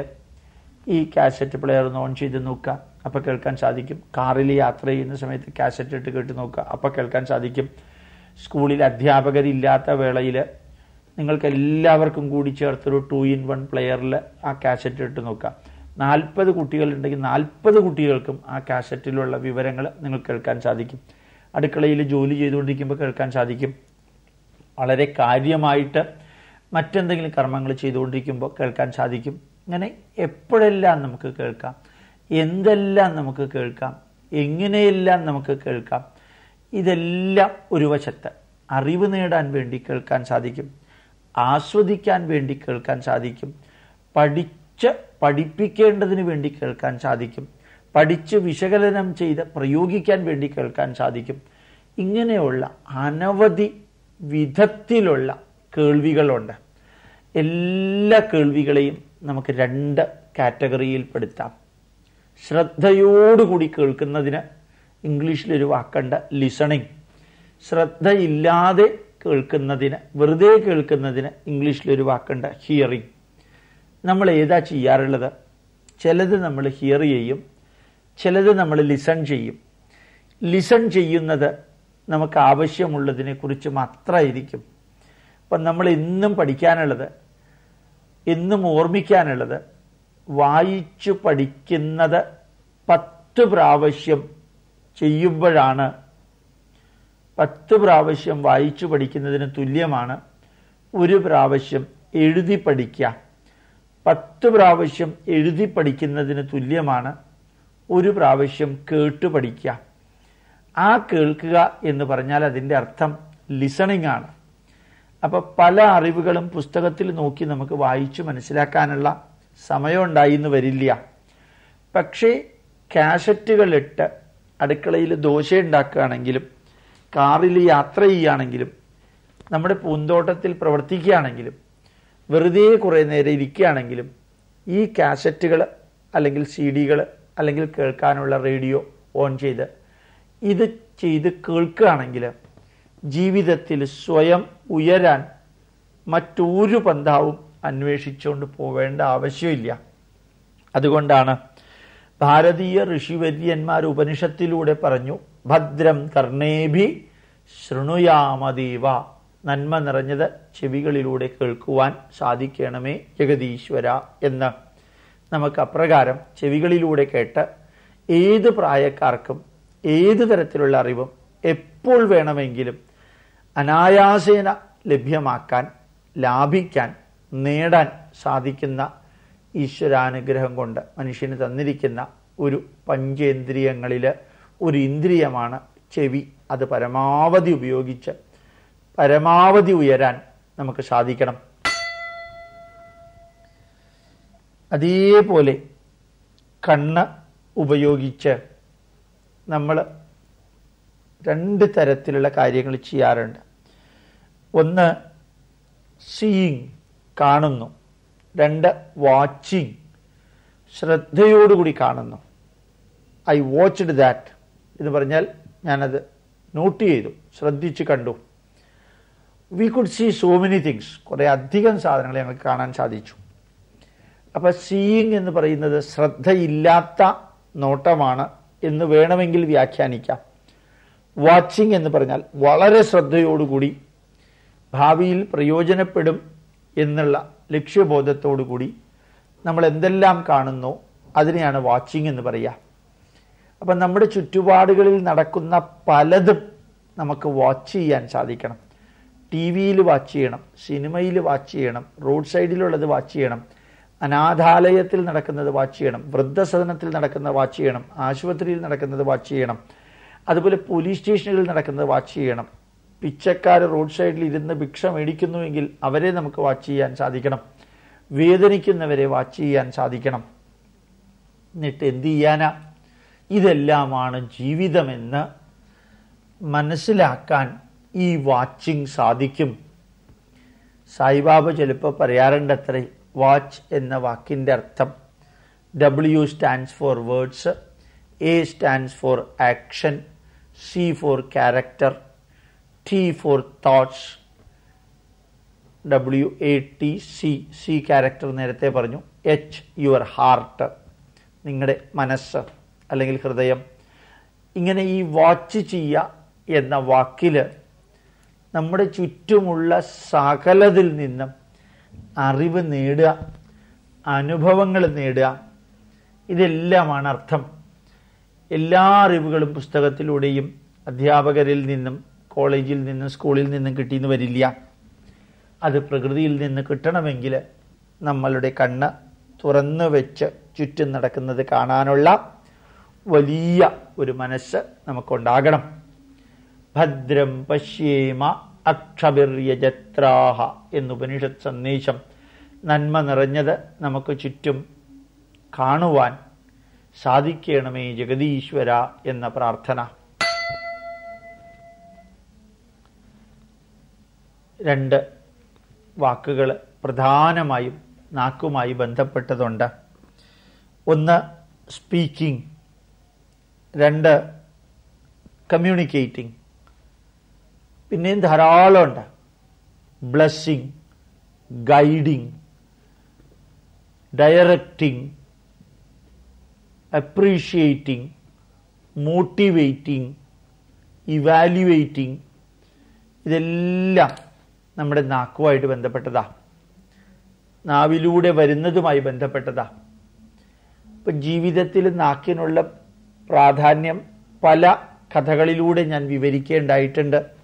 ഈ കാസറ്റ് പ്ലെയർ ഒന്ന് ഓൺ ചെയ്ത് നോക്കാം. അപ്പോൾ കേൾക്കാൻ സാധിക്കും. കാറിൽ യാത്ര ചെയ്യുന്ന സമയത്ത് കാസറ്റ് ഇട്ട് കേട്ട് നോക്കുക അപ്പോൾ കേൾക്കാൻ സാധിക്കും. സ്കൂളിൽ അധ്യാപകരില്ലാത്ത വേളയിൽ നിങ്ങൾക്ക് എല്ലാവർക്കും കൂടി ചേർത്തൊരു ടു ഇൻ വൺ പ്ലെയറിൽ ആ കാസറ്റ് ഇട്ട് നോക്കാം. നാൽപ്പത് കുട്ടികളുണ്ടെങ്കിൽ നാൽപ്പത് കുട്ടികൾക്കും ആ കാസറ്റിലുള്ള വിവരങ്ങൾ നിങ്ങൾക്ക് കേൾക്കാൻ സാധിക്കും. അടുക്കളയിൽ ജോലി ചെയ്തുകൊണ്ടിരിക്കുമ്പോൾ കേൾക്കാൻ സാധിക്കും. വളരെ കാര്യമായിട്ട് മറ്റെന്തെങ്കിലും കർമ്മങ്ങൾ ചെയ്തുകൊണ്ടിരിക്കുമ്പോൾ കേൾക്കാൻ സാധിക്കും. അങ്ങനെ എപ്പോഴെല്ലാം നമുക്ക് കേൾക്കാം? എന്തെല്ലാം നമുക്ക് കേൾക്കാം? എങ്ങനെയെല്ലാം നമുക്ക് കേൾക്കാം? ഇതെല്ലാം ഒരു വശത്ത് അറിവ് നേടാൻ വേണ്ടി കേൾക്കാൻ സാധിക്കും. ആസ്വദിക്കാൻ വേണ്ടി കേൾക്കാൻ സാധിക്കും. പഠിച്ച് പഠിപ്പിക്കേണ്ടതിന് വേണ്ടി കേൾക്കാൻ സാധിക്കും. പഠിച്ച് വിശകലനം ചെയ്ത് പ്രയോഗിക്കാൻ വേണ്ടി കേൾക്കാൻ സാധിക്കും. ഇങ്ങനെയുള്ള അനവധി വിധത്തിലുള്ള കേൾവികളുണ്ട്. എല്ലാ കേൾവികളെയും നമുക്ക് രണ്ട് കാറ്റഗറിയിൽപ്പെടുത്താം ശ്രദ്ധയോടുകൂടി കേൾക്കുന്നതിന് ഇംഗ്ലീഷിലൊരു വാക്കുണ്ട് ലിസണിങ് ശ്രദ്ധയില്ലാതെ കേൾക്കുന്നതിന് വെറുതെ കേൾക്കുന്നതിന് ഇംഗ്ലീഷിലൊരു വാക്കുണ്ട് ഹിയറിങ് നമ്മൾ ഏതാ ചെയ്യാറുള്ളത്? ചിലത് നമ്മൾ ഹിയർ ചെയ്യും ചിലത് നമ്മൾ ലിസൺ ചെയ്യും. ലിസൺ ചെയ്യുന്നത് നമുക്ക് ആവശ്യമുള്ളതിനെ കുറിച്ച് മാത്രമായിരിക്കും. അപ്പം നമ്മൾ എന്നും പഠിക്കാനുള്ളത് എന്നും ഓർമ്മിക്കാനുള്ളത് വായിച്ചു പഠിക്കുന്നത് പത്ത് പ്രാവശ്യം ചെയ്യുമ്പോഴാണ്. പത്ത് പ്രാവശ്യം വായിച്ചു പഠിക്കുന്നതിന് തുല്യമാണ്. ഒരു പ്രാവശ്യം എഴുതി പഠിക്കുക. പത്ത് പ്രാവശ്യം എഴുതി പഠിക്കുന്നതിന് തുല്യമാണ്. ഒരു പ്രാവശ്യം കേട്ട് പഠിക്കുക. ആ കേൾക്കുക എന്ന് പറഞ്ഞാൽ അതിന്റെ അർത്ഥം ലിസണിംഗ് ആണ്. അപ്പോൾ പല അറിവുകളും പുസ്തകത്തിൽ നോക്കി നമുക്ക് വായിച്ചു മനസ്സിലാക്കാനുള്ള സമയം ഉണ്ടായിന്ന് വരില്ല. പക്ഷേ കാസറ്റുകളിട്ട് അടുക്കളയിൽ ദോശ ഉണ്ടാക്കുകയാണെങ്കിലും കാറിൽ യാത്ര ചെയ്യുകയാണെങ്കിലും നമ്മുടെ പൂന്തോട്ടത്തിൽ പ്രവർത്തിക്കുകയാണെങ്കിലും വെറുതെ കുറേ നേരം ഇരിക്കുകയാണെങ്കിലും ഈ കാസറ്റുകൾ അല്ലെങ്കിൽ സി ഡികൾ അല്ലെങ്കിൽ കേൾക്കാനുള്ള റേഡിയോ ഓൺ ചെയ്ത് ഇത് ചെയ്ത് കേൾക്കുകയാണെങ്കിൽ ജീവിതത്തിൽ സ്വയം ഉയരാൻ മറ്റൊരു പന്താവും അന്വേഷിച്ചുകൊണ്ട് പോവേണ്ട ആവശ്യമില്ല. അതുകൊണ്ടാണ് ഭാരതീയ ഋഷിവര്യന്മാർ ഉപനിഷത്തിലൂടെ പറഞ്ഞു ഭദ്രം കർണേഭി ശൃണുയാമദേവ. നന്മ നിറഞ്ഞത് ചെവികളിലൂടെ കേൾക്കുവാൻ സാധിക്കണമേ ജഗതീശ്വര എന്ന്. നമുക്ക് അപ്രകാരം ചെവികളിലൂടെ കേട്ട് ഏത് പ്രായക്കാർക്കും ഏത് തരത്തിലുള്ള അറിവും എപ്പോൾ വേണമെങ്കിലും അനായാസേന ലഭ്യമാക്കാൻ ലാഭിക്കാൻ നേടാൻ സാധിക്കുന്ന ഈശ്വരാനുഗ്രഹം കൊണ്ട് മനുഷ്യന് തന്നിരിക്കുന്ന ഒരു പഞ്ചേന്ദ്രിയങ്ങളിൽ ഒരു ഇന്ദ്രിയമാണ് ചെവി. അത് പരമാവധി ഉപയോഗിച്ച് പരമാവധി ഉയരാൻ നമുക്ക് സാധിക്കണം. അതേപോലെ കണ്ണ് ഉപയോഗിച്ച് നമ്മൾ രണ്ട് തരത്തിലുള്ള കാര്യങ്ങൾ ചെയ്യാറുണ്ട്. ഒന്ന് സീയിങ് കാണുന്നു. രണ്ട് വാച്ചിങ് ശ്രദ്ധയോടുകൂടി കാണുന്നു. ഐ വാച്ച്ഡ് ദാറ്റ് എന്ന് പറഞ്ഞാൽ ഞാനത് നോട്ട് ചെയ്തു ശ്രദ്ധിച്ച് കണ്ടു. We could see so many things കുറേ അധികം സാധനങ്ങൾ ഞങ്ങൾക്ക് കാണാൻ സാധിച്ചു. അപ്പൊ സീയിങ് എന്ന് പറയുന്നത് ശ്രദ്ധയില്ലാത്ത നോട്ടമാണ് എന്ന് വേണമെങ്കിൽ വ്യാഖ്യാനിക്കാം. വാച്ചിങ് എന്ന് പറഞ്ഞാൽ വളരെ ശ്രദ്ധയോടുകൂടി ഭാവിയിൽ പ്രയോജനപ്പെടും എന്നുള്ള ലക്ഷ്യബോധത്തോടുകൂടി നമ്മൾ എന്തെല്ലാം കാണുന്നു അതിനെയാണ് വാച്ചിങ് എന്ന് പറയുക. അപ്പം നമ്മുടെ ചുറ്റുപാടുകളിൽ നടക്കുന്ന പലതും നമുക്ക് വാച്ച് ചെയ്യാൻ സാധിക്കണം. ടി വിയിൽ വാച്ച് ചെയ്യണം സിനിമയിൽ വാച്ച് ചെയ്യണം റോഡ് സൈഡിലുള്ളത് വാച്ച് ചെയ്യണം അനാഥാലയത്തിൽ നടക്കുന്നത് വാച്ച് ചെയ്യണം. വൃദ്ധസദനത്തിൽ നടക്കുന്നത് വാച്ച് ചെയ്യണം. ആശുപത്രിയിൽ നടക്കുന്നത് വാച്ച് ചെയ്യണം. അതുപോലെ പോലീസ് സ്റ്റേഷനുകളിൽ നടക്കുന്നത് വാച്ച് ചെയ്യണം. പിച്ചക്കാർ റോഡ് സൈഡിൽ ഇരുന്ന് ഭിക്ഷ മേടിക്കുന്നുവെങ്കിൽ അവരെ നമുക്ക് വാച്ച് ചെയ്യാൻ സാധിക്കണം. വേദനിക്കുന്നവരെ വാച്ച് ചെയ്യാൻ സാധിക്കണം. എന്നിട്ട് എന്ത് ചെയ്യാനാ? ഇതെല്ലാമാണ് ജീവിതമെന്ന് മനസ്സിലാക്കാൻ ഈ വാച്ചിങ് സാധിക്കും. സായിബാബ ചിലപ്പോൾ പറയാറുണ്ട് അത്രേ വാച്ച് എന്ന വാക്കിന്റെ അർത്ഥം. W stands for words A stands for action C for character T for thoughts W A T C C character നേരത്തെ പറഞ്ഞു. എച്ച് യുവർ ഹാർട്ട് നിങ്ങളുടെ മനസ്സ് അല്ലെങ്കിൽ ഹൃദയം. ഇങ്ങനെ ഈ വാച്ച് ചെയ്യുക എന്ന വാക്കിൽ നമ്മുടെ ചുറ്റുമുള്ള സകലതിൽ നിന്നും അറിവ് നേടുക അനുഭവങ്ങൾ നേടുക. ഇതെല്ലാമാണ് അർത്ഥം. എല്ലാ അറിവുകളും പുസ്തകത്തിലൂടെയും അധ്യാപകരിൽ നിന്നും കോളേജിൽ നിന്നും സ്കൂളിൽ നിന്നും കിട്ടിയെന്ന് വരില്ല. അത് പ്രകൃതിയിൽ നിന്ന് കിട്ടണമെങ്കിൽ നമ്മളുടെ കണ്ണ് തുറന്നു വെച്ച് ചുറ്റും നടക്കുന്നത് കാണാനുള്ള വലിയ ഒരു മനസ്സ് നമുക്കുണ്ടാകണം. ഭദ്രം പശ്യേമ അക്ഷഭിര്യജത്രാഹ എന്നുപനിഷത്ത് സന്ദേശം നന്മ നിറഞ്ഞത് നമുക്ക് ചുറ്റും കാണുവാൻ സാധിക്കണമേ ജഗതീശ്വര എന്ന പ്രാർത്ഥന. രണ്ട് വാക്കുകൾ പ്രധാനമായും നാക്കുമായി ബന്ധപ്പെട്ടതുണ്ട്. ഒന്ന് സ്പീക്കിംഗ് രണ്ട് കമ്മ്യൂണിക്കേറ്റിംഗ് പിന്നെയും ധാരാളമുണ്ട് blessing guiding directing appreciating motivating evaluating ഇതെല്ലാം നമ്മുടെ നാക്കുമായിട്ട് ബന്ധപ്പെട്ടതാ. നാവിലൂടെ വരുന്നതുമായി ബന്ധപ്പെട്ടതാ. ഇപ്പൊ ജീവിതത്തിൽ നാക്കിനുള്ള പ്രാധാന്യം പല കഥകളിലൂടെ ഞാൻ വിവരിക്കേണ്ടായിട്ടുണ്ട്.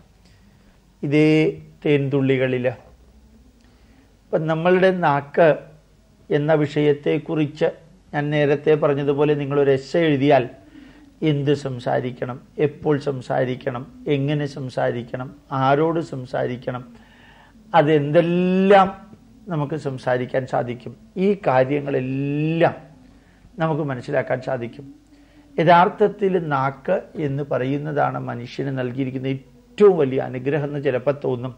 ഇതേ തേൻതുള്ളികളിൽ ഇപ്പം നമ്മളുടെ നാക്ക് എന്ന വിഷയത്തെക്കുറിച്ച് ഞാൻ നേരത്തെ പറഞ്ഞതുപോലെ നിങ്ങളൊരു എസ് എഴുതിയാൽ എന്ത് സംസാരിക്കണം എപ്പോൾ സംസാരിക്കണം എങ്ങനെ സംസാരിക്കണം ആരോട് സംസാരിക്കണം അതെന്തെല്ലാം നമുക്ക് സംസാരിക്കാൻ സാധിക്കും ഈ കാര്യങ്ങളെല്ലാം നമുക്ക് മനസ്സിലാക്കാൻ സാധിക്കും. യഥാർത്ഥത്തിൽ നാക്ക് എന്ന് പറയുന്നതാണ് മനുഷ്യന് നൽകിയിരിക്കുന്ന ഏറ്റവും വലിയ അനുഗ്രഹം എന്ന് ചിലപ്പോൾ തോന്നും.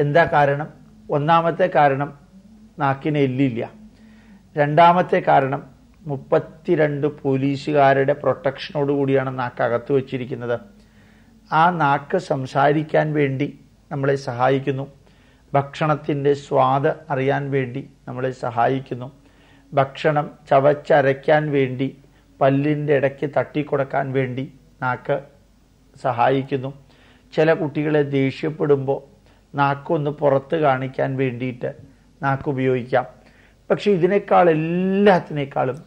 എന്താ കാരണം? ഒന്നാമത്തെ കാരണം നാക്കിന് എല്ലില്ല. രണ്ടാമത്തെ കാരണം മുപ്പത്തിരണ്ട് പോലീസുകാരുടെ പ്രൊട്ടക്ഷനോട് കൂടിയാണ് നാക്ക് അകത്ത് വച്ചിരിക്കുന്നത്. ആ നാക്ക് സംസാരിക്കാൻ വേണ്ടി നമ്മളെ സഹായിക്കുന്നു. ഭക്ഷണത്തിന്റെ സ്വാദ് അറിയാൻ വേണ്ടി നമ്മളെ സഹായിക്കുന്നു. ഭക്ഷണം ചവച്ചരയ്ക്കാൻ വേണ്ടി പല്ലിന്റെ ഇടയ്ക്ക് തട്ടിക്കൊടുക്കാൻ വേണ്ടി നാക്ക് സഹായിക്കുന്നു. ചില കുട്ടികളെ ദേഷ്യപ്പെടുമ്പോൾ നാക്കൊന്ന് പുറത്ത് കാണിക്കാൻ വേണ്ടിയിട്ട് നാക്ക് ഉപയോഗിക്കാം. പക്ഷെ ഇതിനേക്കാൾ എല്ലാത്തിനേക്കാളും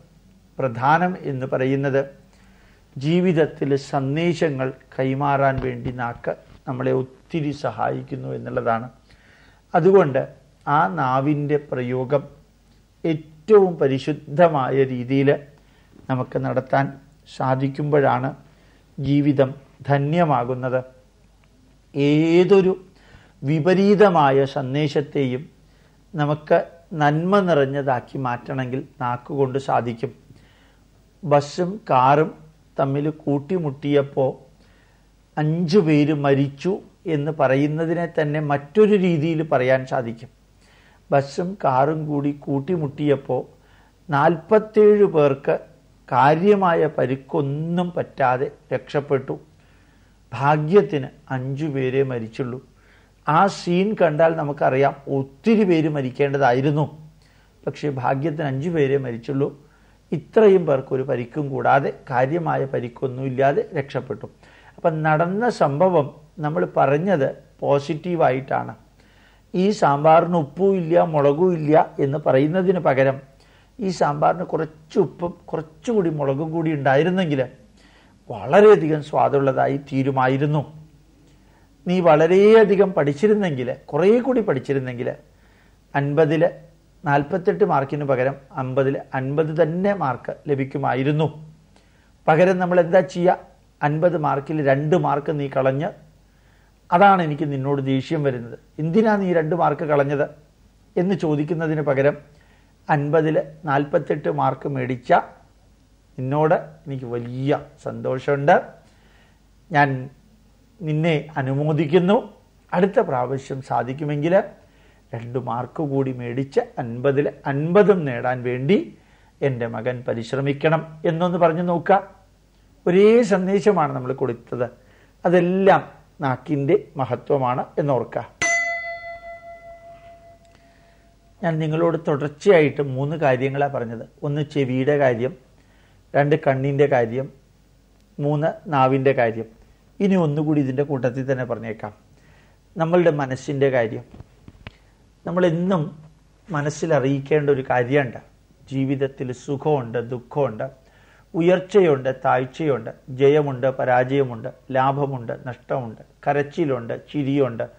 പ്രധാനം എന്ന് പറയുന്നത് ജീവിതത്തിൽ സന്ദേശങ്ങൾ കൈമാറാൻ വേണ്ടി നാക്ക് നമ്മളെ ഒത്തിരി സഹായിക്കുന്നു എന്നുള്ളതാണ്. അതുകൊണ്ട് ആ നാവിന്റെ പ്രയോഗം ഏറ്റവും പരിശുദ്ധമായ രീതിയിൽ നമുക്ക് നടത്താൻ സാധിക്കുമ്പോഴാണ് ജീവിതം ധന്യമാകുന്നത്. ഏതൊരു വിപരീതമായ സന്ദേശത്തെയും നമുക്ക് നന്മ നിറഞ്ഞതാക്കി മാറ്റണമെങ്കിൽ നാക്കുകൊണ്ട് സാധിക്കും. ബസ്സും കാറും തമ്മിൽ കൂട്ടിമുട്ടിയപ്പോൾ അഞ്ചു പേര് മരിച്ചു എന്ന് പറയുന്നതിനെ തന്നെ മറ്റൊരു രീതിയിൽ പറയാൻ സാധിക്കും. ബസ്സും കാറും കൂടി കൂട്ടിമുട്ടിയപ്പോൾ നാൽപ്പത്തേഴ് പേർക്ക് കാര്യമായ പരിക്കൊന്നും പറ്റാതെ രക്ഷപ്പെട്ടു. ഭാഗ്യത്തിന് അഞ്ചു പേരെ മരിച്ചുള്ളൂ. ആ സീൻ കണ്ടാൽ നമുക്കറിയാം ഒത്തിരി പേര് മരിക്കേണ്ടതായിരുന്നു. പക്ഷേ ഭാഗ്യത്തിന് അഞ്ചു പേരെ മരിച്ചുള്ളൂ. ഇത്രയും പേർക്ക് ഒരു പരിക്കും കൂടാതെ കാര്യമായ പരിക്കൊന്നുമില്ലാതെ രക്ഷപ്പെട്ടു. അപ്പം നടന്ന സംഭവം നമ്മൾ പറഞ്ഞത് പോസിറ്റീവായിട്ടാണ് ഈ സാമ്പാറിന് ഉപ്പും ഇല്ല മുളകും ഇല്ല എന്ന് പറയുന്നതിന് പകരം ഈ സാമ്പാറിന് കുറച്ച് ഉപ്പും കുറച്ചുകൂടി മുളകും കൂടി ഉണ്ടായിരുന്നെങ്കിൽ വളരെയധികം സ്വാദുള്ളതായി തീരുമായിരുന്നു. നീ വളരെയധികം പഠിച്ചിരുന്നെങ്കിൽ കുറേ കൂടി പഠിച്ചിരുന്നെങ്കിൽ അൻപതിൽ നാൽപ്പത്തെട്ട് മാർക്കിന് പകരം അമ്പതിൽ അൻപത് തന്നെ മാർക്ക് ലഭിക്കുമായിരുന്നു. പകരം നമ്മൾ എന്താ ചെയ്യുക? അൻപത് മാർക്കിൽ രണ്ട് മാർക്ക് നീ കളഞ്ഞ് അതാണ് എനിക്ക് നിന്നോട് ദേഷ്യം വരുന്നത്. എന്തിനാ നീ രണ്ട് മാർക്ക് കളഞ്ഞത്? എന്ന് ചോദിക്കുന്നതിന് പകരം അൻപതിൽ നാൽപ്പത്തെട്ട് മാർക്ക് മേടിച്ച നിന്നോട് എനിക്ക് വലിയ സന്തോഷമുണ്ട്. ഞാൻ നിന്നെ അനുമോദിക്കുന്നു. അടുത്ത പ്രാവശ്യം സാധിക്കുമെങ്കിൽ രണ്ട് മാർക്ക് കൂടി മേടിച്ച് അൻപതിൽ അൻപതും നേടാൻ വേണ്ടി എന്റെ മകൻ പരിശ്രമിക്കണം എന്നൊന്ന് പറഞ്ഞു നോക്കുക. ഒരേ സന്ദേശമാണ് നമ്മൾ കൊടുത്തത്. അതെല്ലാം നാക്കിന്റെ മഹത്വമാണ് എന്നോർക്കുക. ഞാൻ നിങ്ങളോട് തുടർച്ചയായിട്ട് മൂന്ന് കാര്യങ്ങളാണ് പറഞ്ഞത്. ഒന്ന് ചെവിയുടെ കാര്യം രണ്ട് കണ്ണിന്റെ കാര്യം മൂന്ന് നാവിന്റെ കാര്യം. ഇനി ഒന്നുകൂടി ഇതിന്റെ കൂട്ടത്തിൽ തന്നെ പറഞ്ഞേക്കാം. നമ്മളുടെ മനസ്സിന്റെ കാര്യം. നമ്മളെന്നും മനസ്സിലറിയിക്കേണ്ട ഒരു കാര്യമുണ്ട്. ജീവിതത്തിൽ സുഖമുണ്ട് ദുഃഖമുണ്ട് ഉയർച്ചയുണ്ട് താഴ്ചയുണ്ട് ജയമുണ്ട് പരാജയമുണ്ട് ലാഭമുണ്ട് നഷ്ടമുണ്ട് കരച്ചിലുണ്ട് ചിരിയുണ്ട്.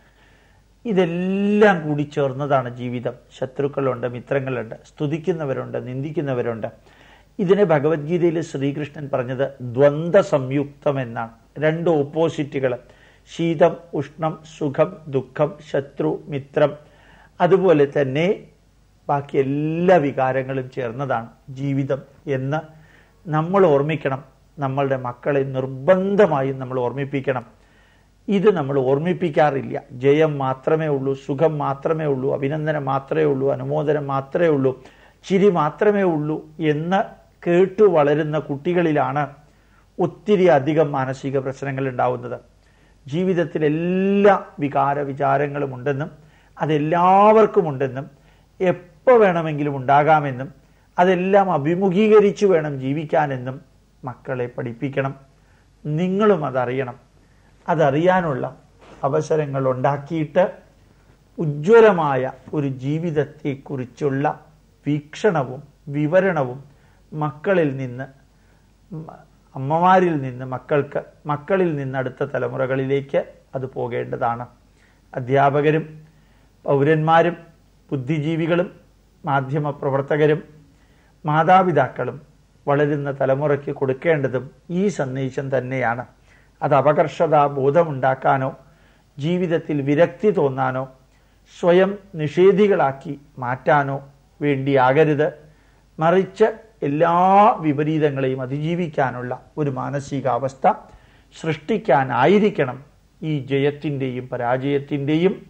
ഇതെല്ലാം കൂടി ചേർന്നതാണ് ജീവിതം. ശത്രുക്കളുണ്ട് മിത്രങ്ങളുണ്ട് സ്തുതിക്കുന്നവരുണ്ട് നിന്ദിക്കുന്നവരുണ്ട്. ഇതിനെ ഭഗവത്ഗീതയിൽ ശ്രീകൃഷ്ണൻ പറഞ്ഞത് ദ്വന്ദ് സംയുക്തം എന്നാണ് രണ്ട് ഓപ്പോസിറ്റുകൾ ശീതം ഉഷ്ണം സുഖം ദുഃഖം ശത്രു മിത്രം. അതുപോലെ തന്നെ ബാക്കി എല്ലാ വികാരങ്ങളും ചേർന്നതാണ് ജീവിതം എന്ന് നമ്മൾ ഓർമ്മിക്കണം. നമ്മളുടെ മക്കളെ നിർബന്ധമായും നമ്മൾ ഓർമ്മിപ്പിക്കണം. ഇത് നമ്മൾ ഓർമ്മിപ്പിക്കാറില്ല. ജയം മാത്രമേ ഉള്ളൂ സുഖം മാത്രമേ ഉള്ളൂ അഭിനന്ദനം മാത്രമേ ഉള്ളൂ അനുമോദനം മാത്രമേ ഉള്ളൂ ചിരി മാത്രമേ ഉള്ളൂ എന്ന് കേട്ടു വളരുന്ന കുട്ടികളിലാണ് ഒത്തിരി അധികം മാനസിക പ്രശ്നങ്ങൾ ഉണ്ടാവുന്നത്. ജീവിതത്തിൽ എല്ലാ വികാര വിചാരങ്ങളും ഉണ്ടെന്നും അതെല്ലാവർക്കും ഉണ്ടെന്നും എപ്പോൾ വേണമെങ്കിലും ഉണ്ടാകാമെന്നും അതെല്ലാം അഭിമുഖീകരിച്ചു വേണം ജീവിക്കാനെന്നും മക്കളെ പഠിപ്പിക്കണം. നിങ്ങളും അതറിയണം. അതറിയാനുള്ള അവസരങ്ങൾ ഉണ്ടാക്കിയിട്ട് ഉജ്ജ്വലമായ ഒരു ജീവിതത്തെക്കുറിച്ചുള്ള വീക്ഷണവും വിവരണവും മക്കളിൽ നിന്ന് അമ്മമാരിൽ നിന്ന് മക്കൾക്ക് മക്കളിൽ നിന്ന് അടുത്ത തലമുറകളിലേക്ക് അത് പോകേണ്ടതാണ്. അധ്യാപകരും പൗരന്മാരും ബുദ്ധിജീവികളും മാധ്യമപ്രവർത്തകരും മാതാപിതാക്കളും വളരുന്ന തലമുറയ്ക്ക് കൊടുക്കേണ്ടതും ഈ സന്ദേശം തന്നെയാണ്. അത് അപകർഷതാ ബോധമുണ്ടാക്കാനോ ജീവിതത്തിൽ വിരക്തി തോന്നാനോ സ്വയം നിഷേധികളാക്കി മാറ്റാനോ വേണ്ടിയാകരുത്. മറിച്ച് എല്ലാ വിപരീതങ്ങളെയും അതിജീവിക്കാനുള്ള ഒരു മാനസികാവസ്ഥ സൃഷ്ടിക്കാനായിരിക്കണം ഈ ജയത്തിന്റെയും പരാജയത്തിന്റെയും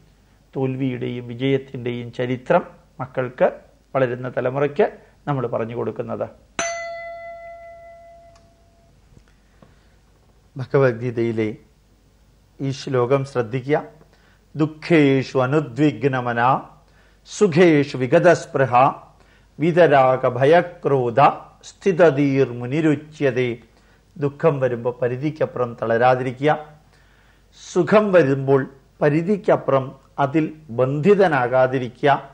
തോൽവിയുടെയും വിജയത്തിന്റെയും ചരിത്രം മക്കൾക്ക് വളരുന്ന തലമുറയ്ക്ക് നമ്മൾ പറഞ്ഞു കൊടുക്കുന്നത്. ഭഗവത്ഗീതയിലെ ഈ ശ്ലോകം ശ്രദ്ധിക്കുക. ദുഃഖേഷു അനുദ്വിഗ്നമന സുഖേഷു വിഗതസ്പൃഹ വിതരാഗ ഭയക്രോധ സ്ഥിതതീർ മുനിരുച്യതേ. ദുഃഖം വരുമ്പോൾ പരിധിക്കപ്പുറം തളരാതിരിക്കുക. സുഖം വരുമ്പോൾ പരിധിക്കപ്പുറം അതിൽ ബന്ധിതനാകാതിരിക്കുക.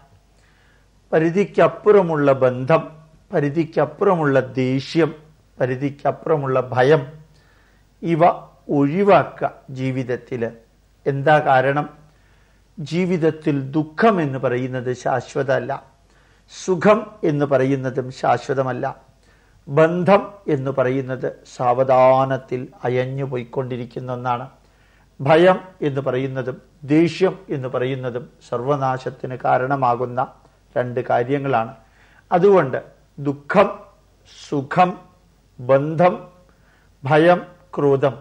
പരിധിക്കപ്പുറമുള്ള ബന്ധം പരിധിക്കപ്പുറമുള്ള ദേഷ്യം പരിധിക്കപ്പുറമുള്ള ഭയം ഇവ ഒഴിവാക്കുക ജീവിതത്തിൽ എന്താ കാരണം? ജീവിതത്തിൽ ദുഃഖം എന്ന് പറയുന്നത് ശാശ്വതമല്ല. സുഖം എന്ന് പറയുന്നതും ശാശ്വതമല്ല. ബന്ധം എന്ന് പറയുന്നത് സാവധാനത്തിൽ അയഞ്ഞു പോയിക്കൊണ്ടിരിക്കുന്ന ഒന്നാണ്. ഭയം എന്ന് പറയുന്നതും ദേഷ്യം എന്ന് പറയുന്നതും സർവനാശത്തിന് കാരണമാകുന്ന രണ്ട് കാര്യങ്ങളാണ്. അതുകൊണ്ട് ദുഃഖം സുഖം ബന്ധം ഭയം ക്രോധം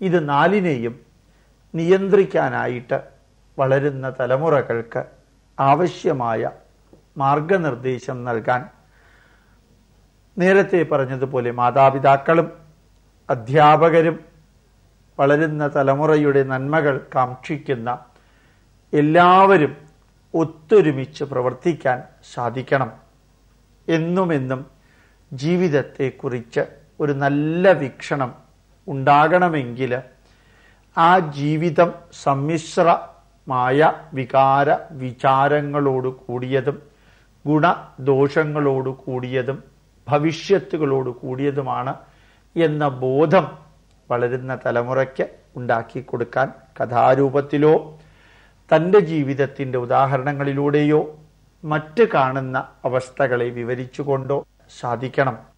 ഇത് നാലിനെയും നിയന്ത്രിക്കാനായിട്ട് വളരുന്ന തലമുറകൾക്ക് ആവശ്യമായ മാർഗനിർദ്ദേശം നൽകാൻ നേരത്തെ പറഞ്ഞതുപോലെ മാതാപിതാക്കളും അധ്യാപകരും വളരുന്ന തലമുറയുടെ നന്മകൾ കാക്ഷിക്കുന്ന എല്ലാവരും ഒത്തൊരുമിച്ച് പ്രവർത്തിക്കാൻ സാധിക്കണം. എന്നുമെന്നും ജീവിതത്തെക്കുറിച്ച് ഒരു നല്ല വീക്ഷണം ഉണ്ടാകണമെങ്കിൽ ആ ജീവിതം സമ്മിശ്രമായ വികാര വിചാരങ്ങളോട് കൂടിയതും ഗുണദോഷങ്ങളോട് കൂടിയതും ഭവിഷ്യത്തുകളോട് കൂടിയതുമാണ് എന്ന ബോധം വളരുന്ന തലമുറയ്ക്ക് ഉണ്ടാക്കി കൊടുക്കാൻ കഥാരൂപത്തിലോ തന്റെ ജീവിതത്തിന്റെ ഉദാഹരണങ്ങളിലൂടെയോ മറ്റ് കാണുന്ന അവസ്ഥകളെ വിവരിച്ചുകൊണ്ടോ സാധിക്കണം.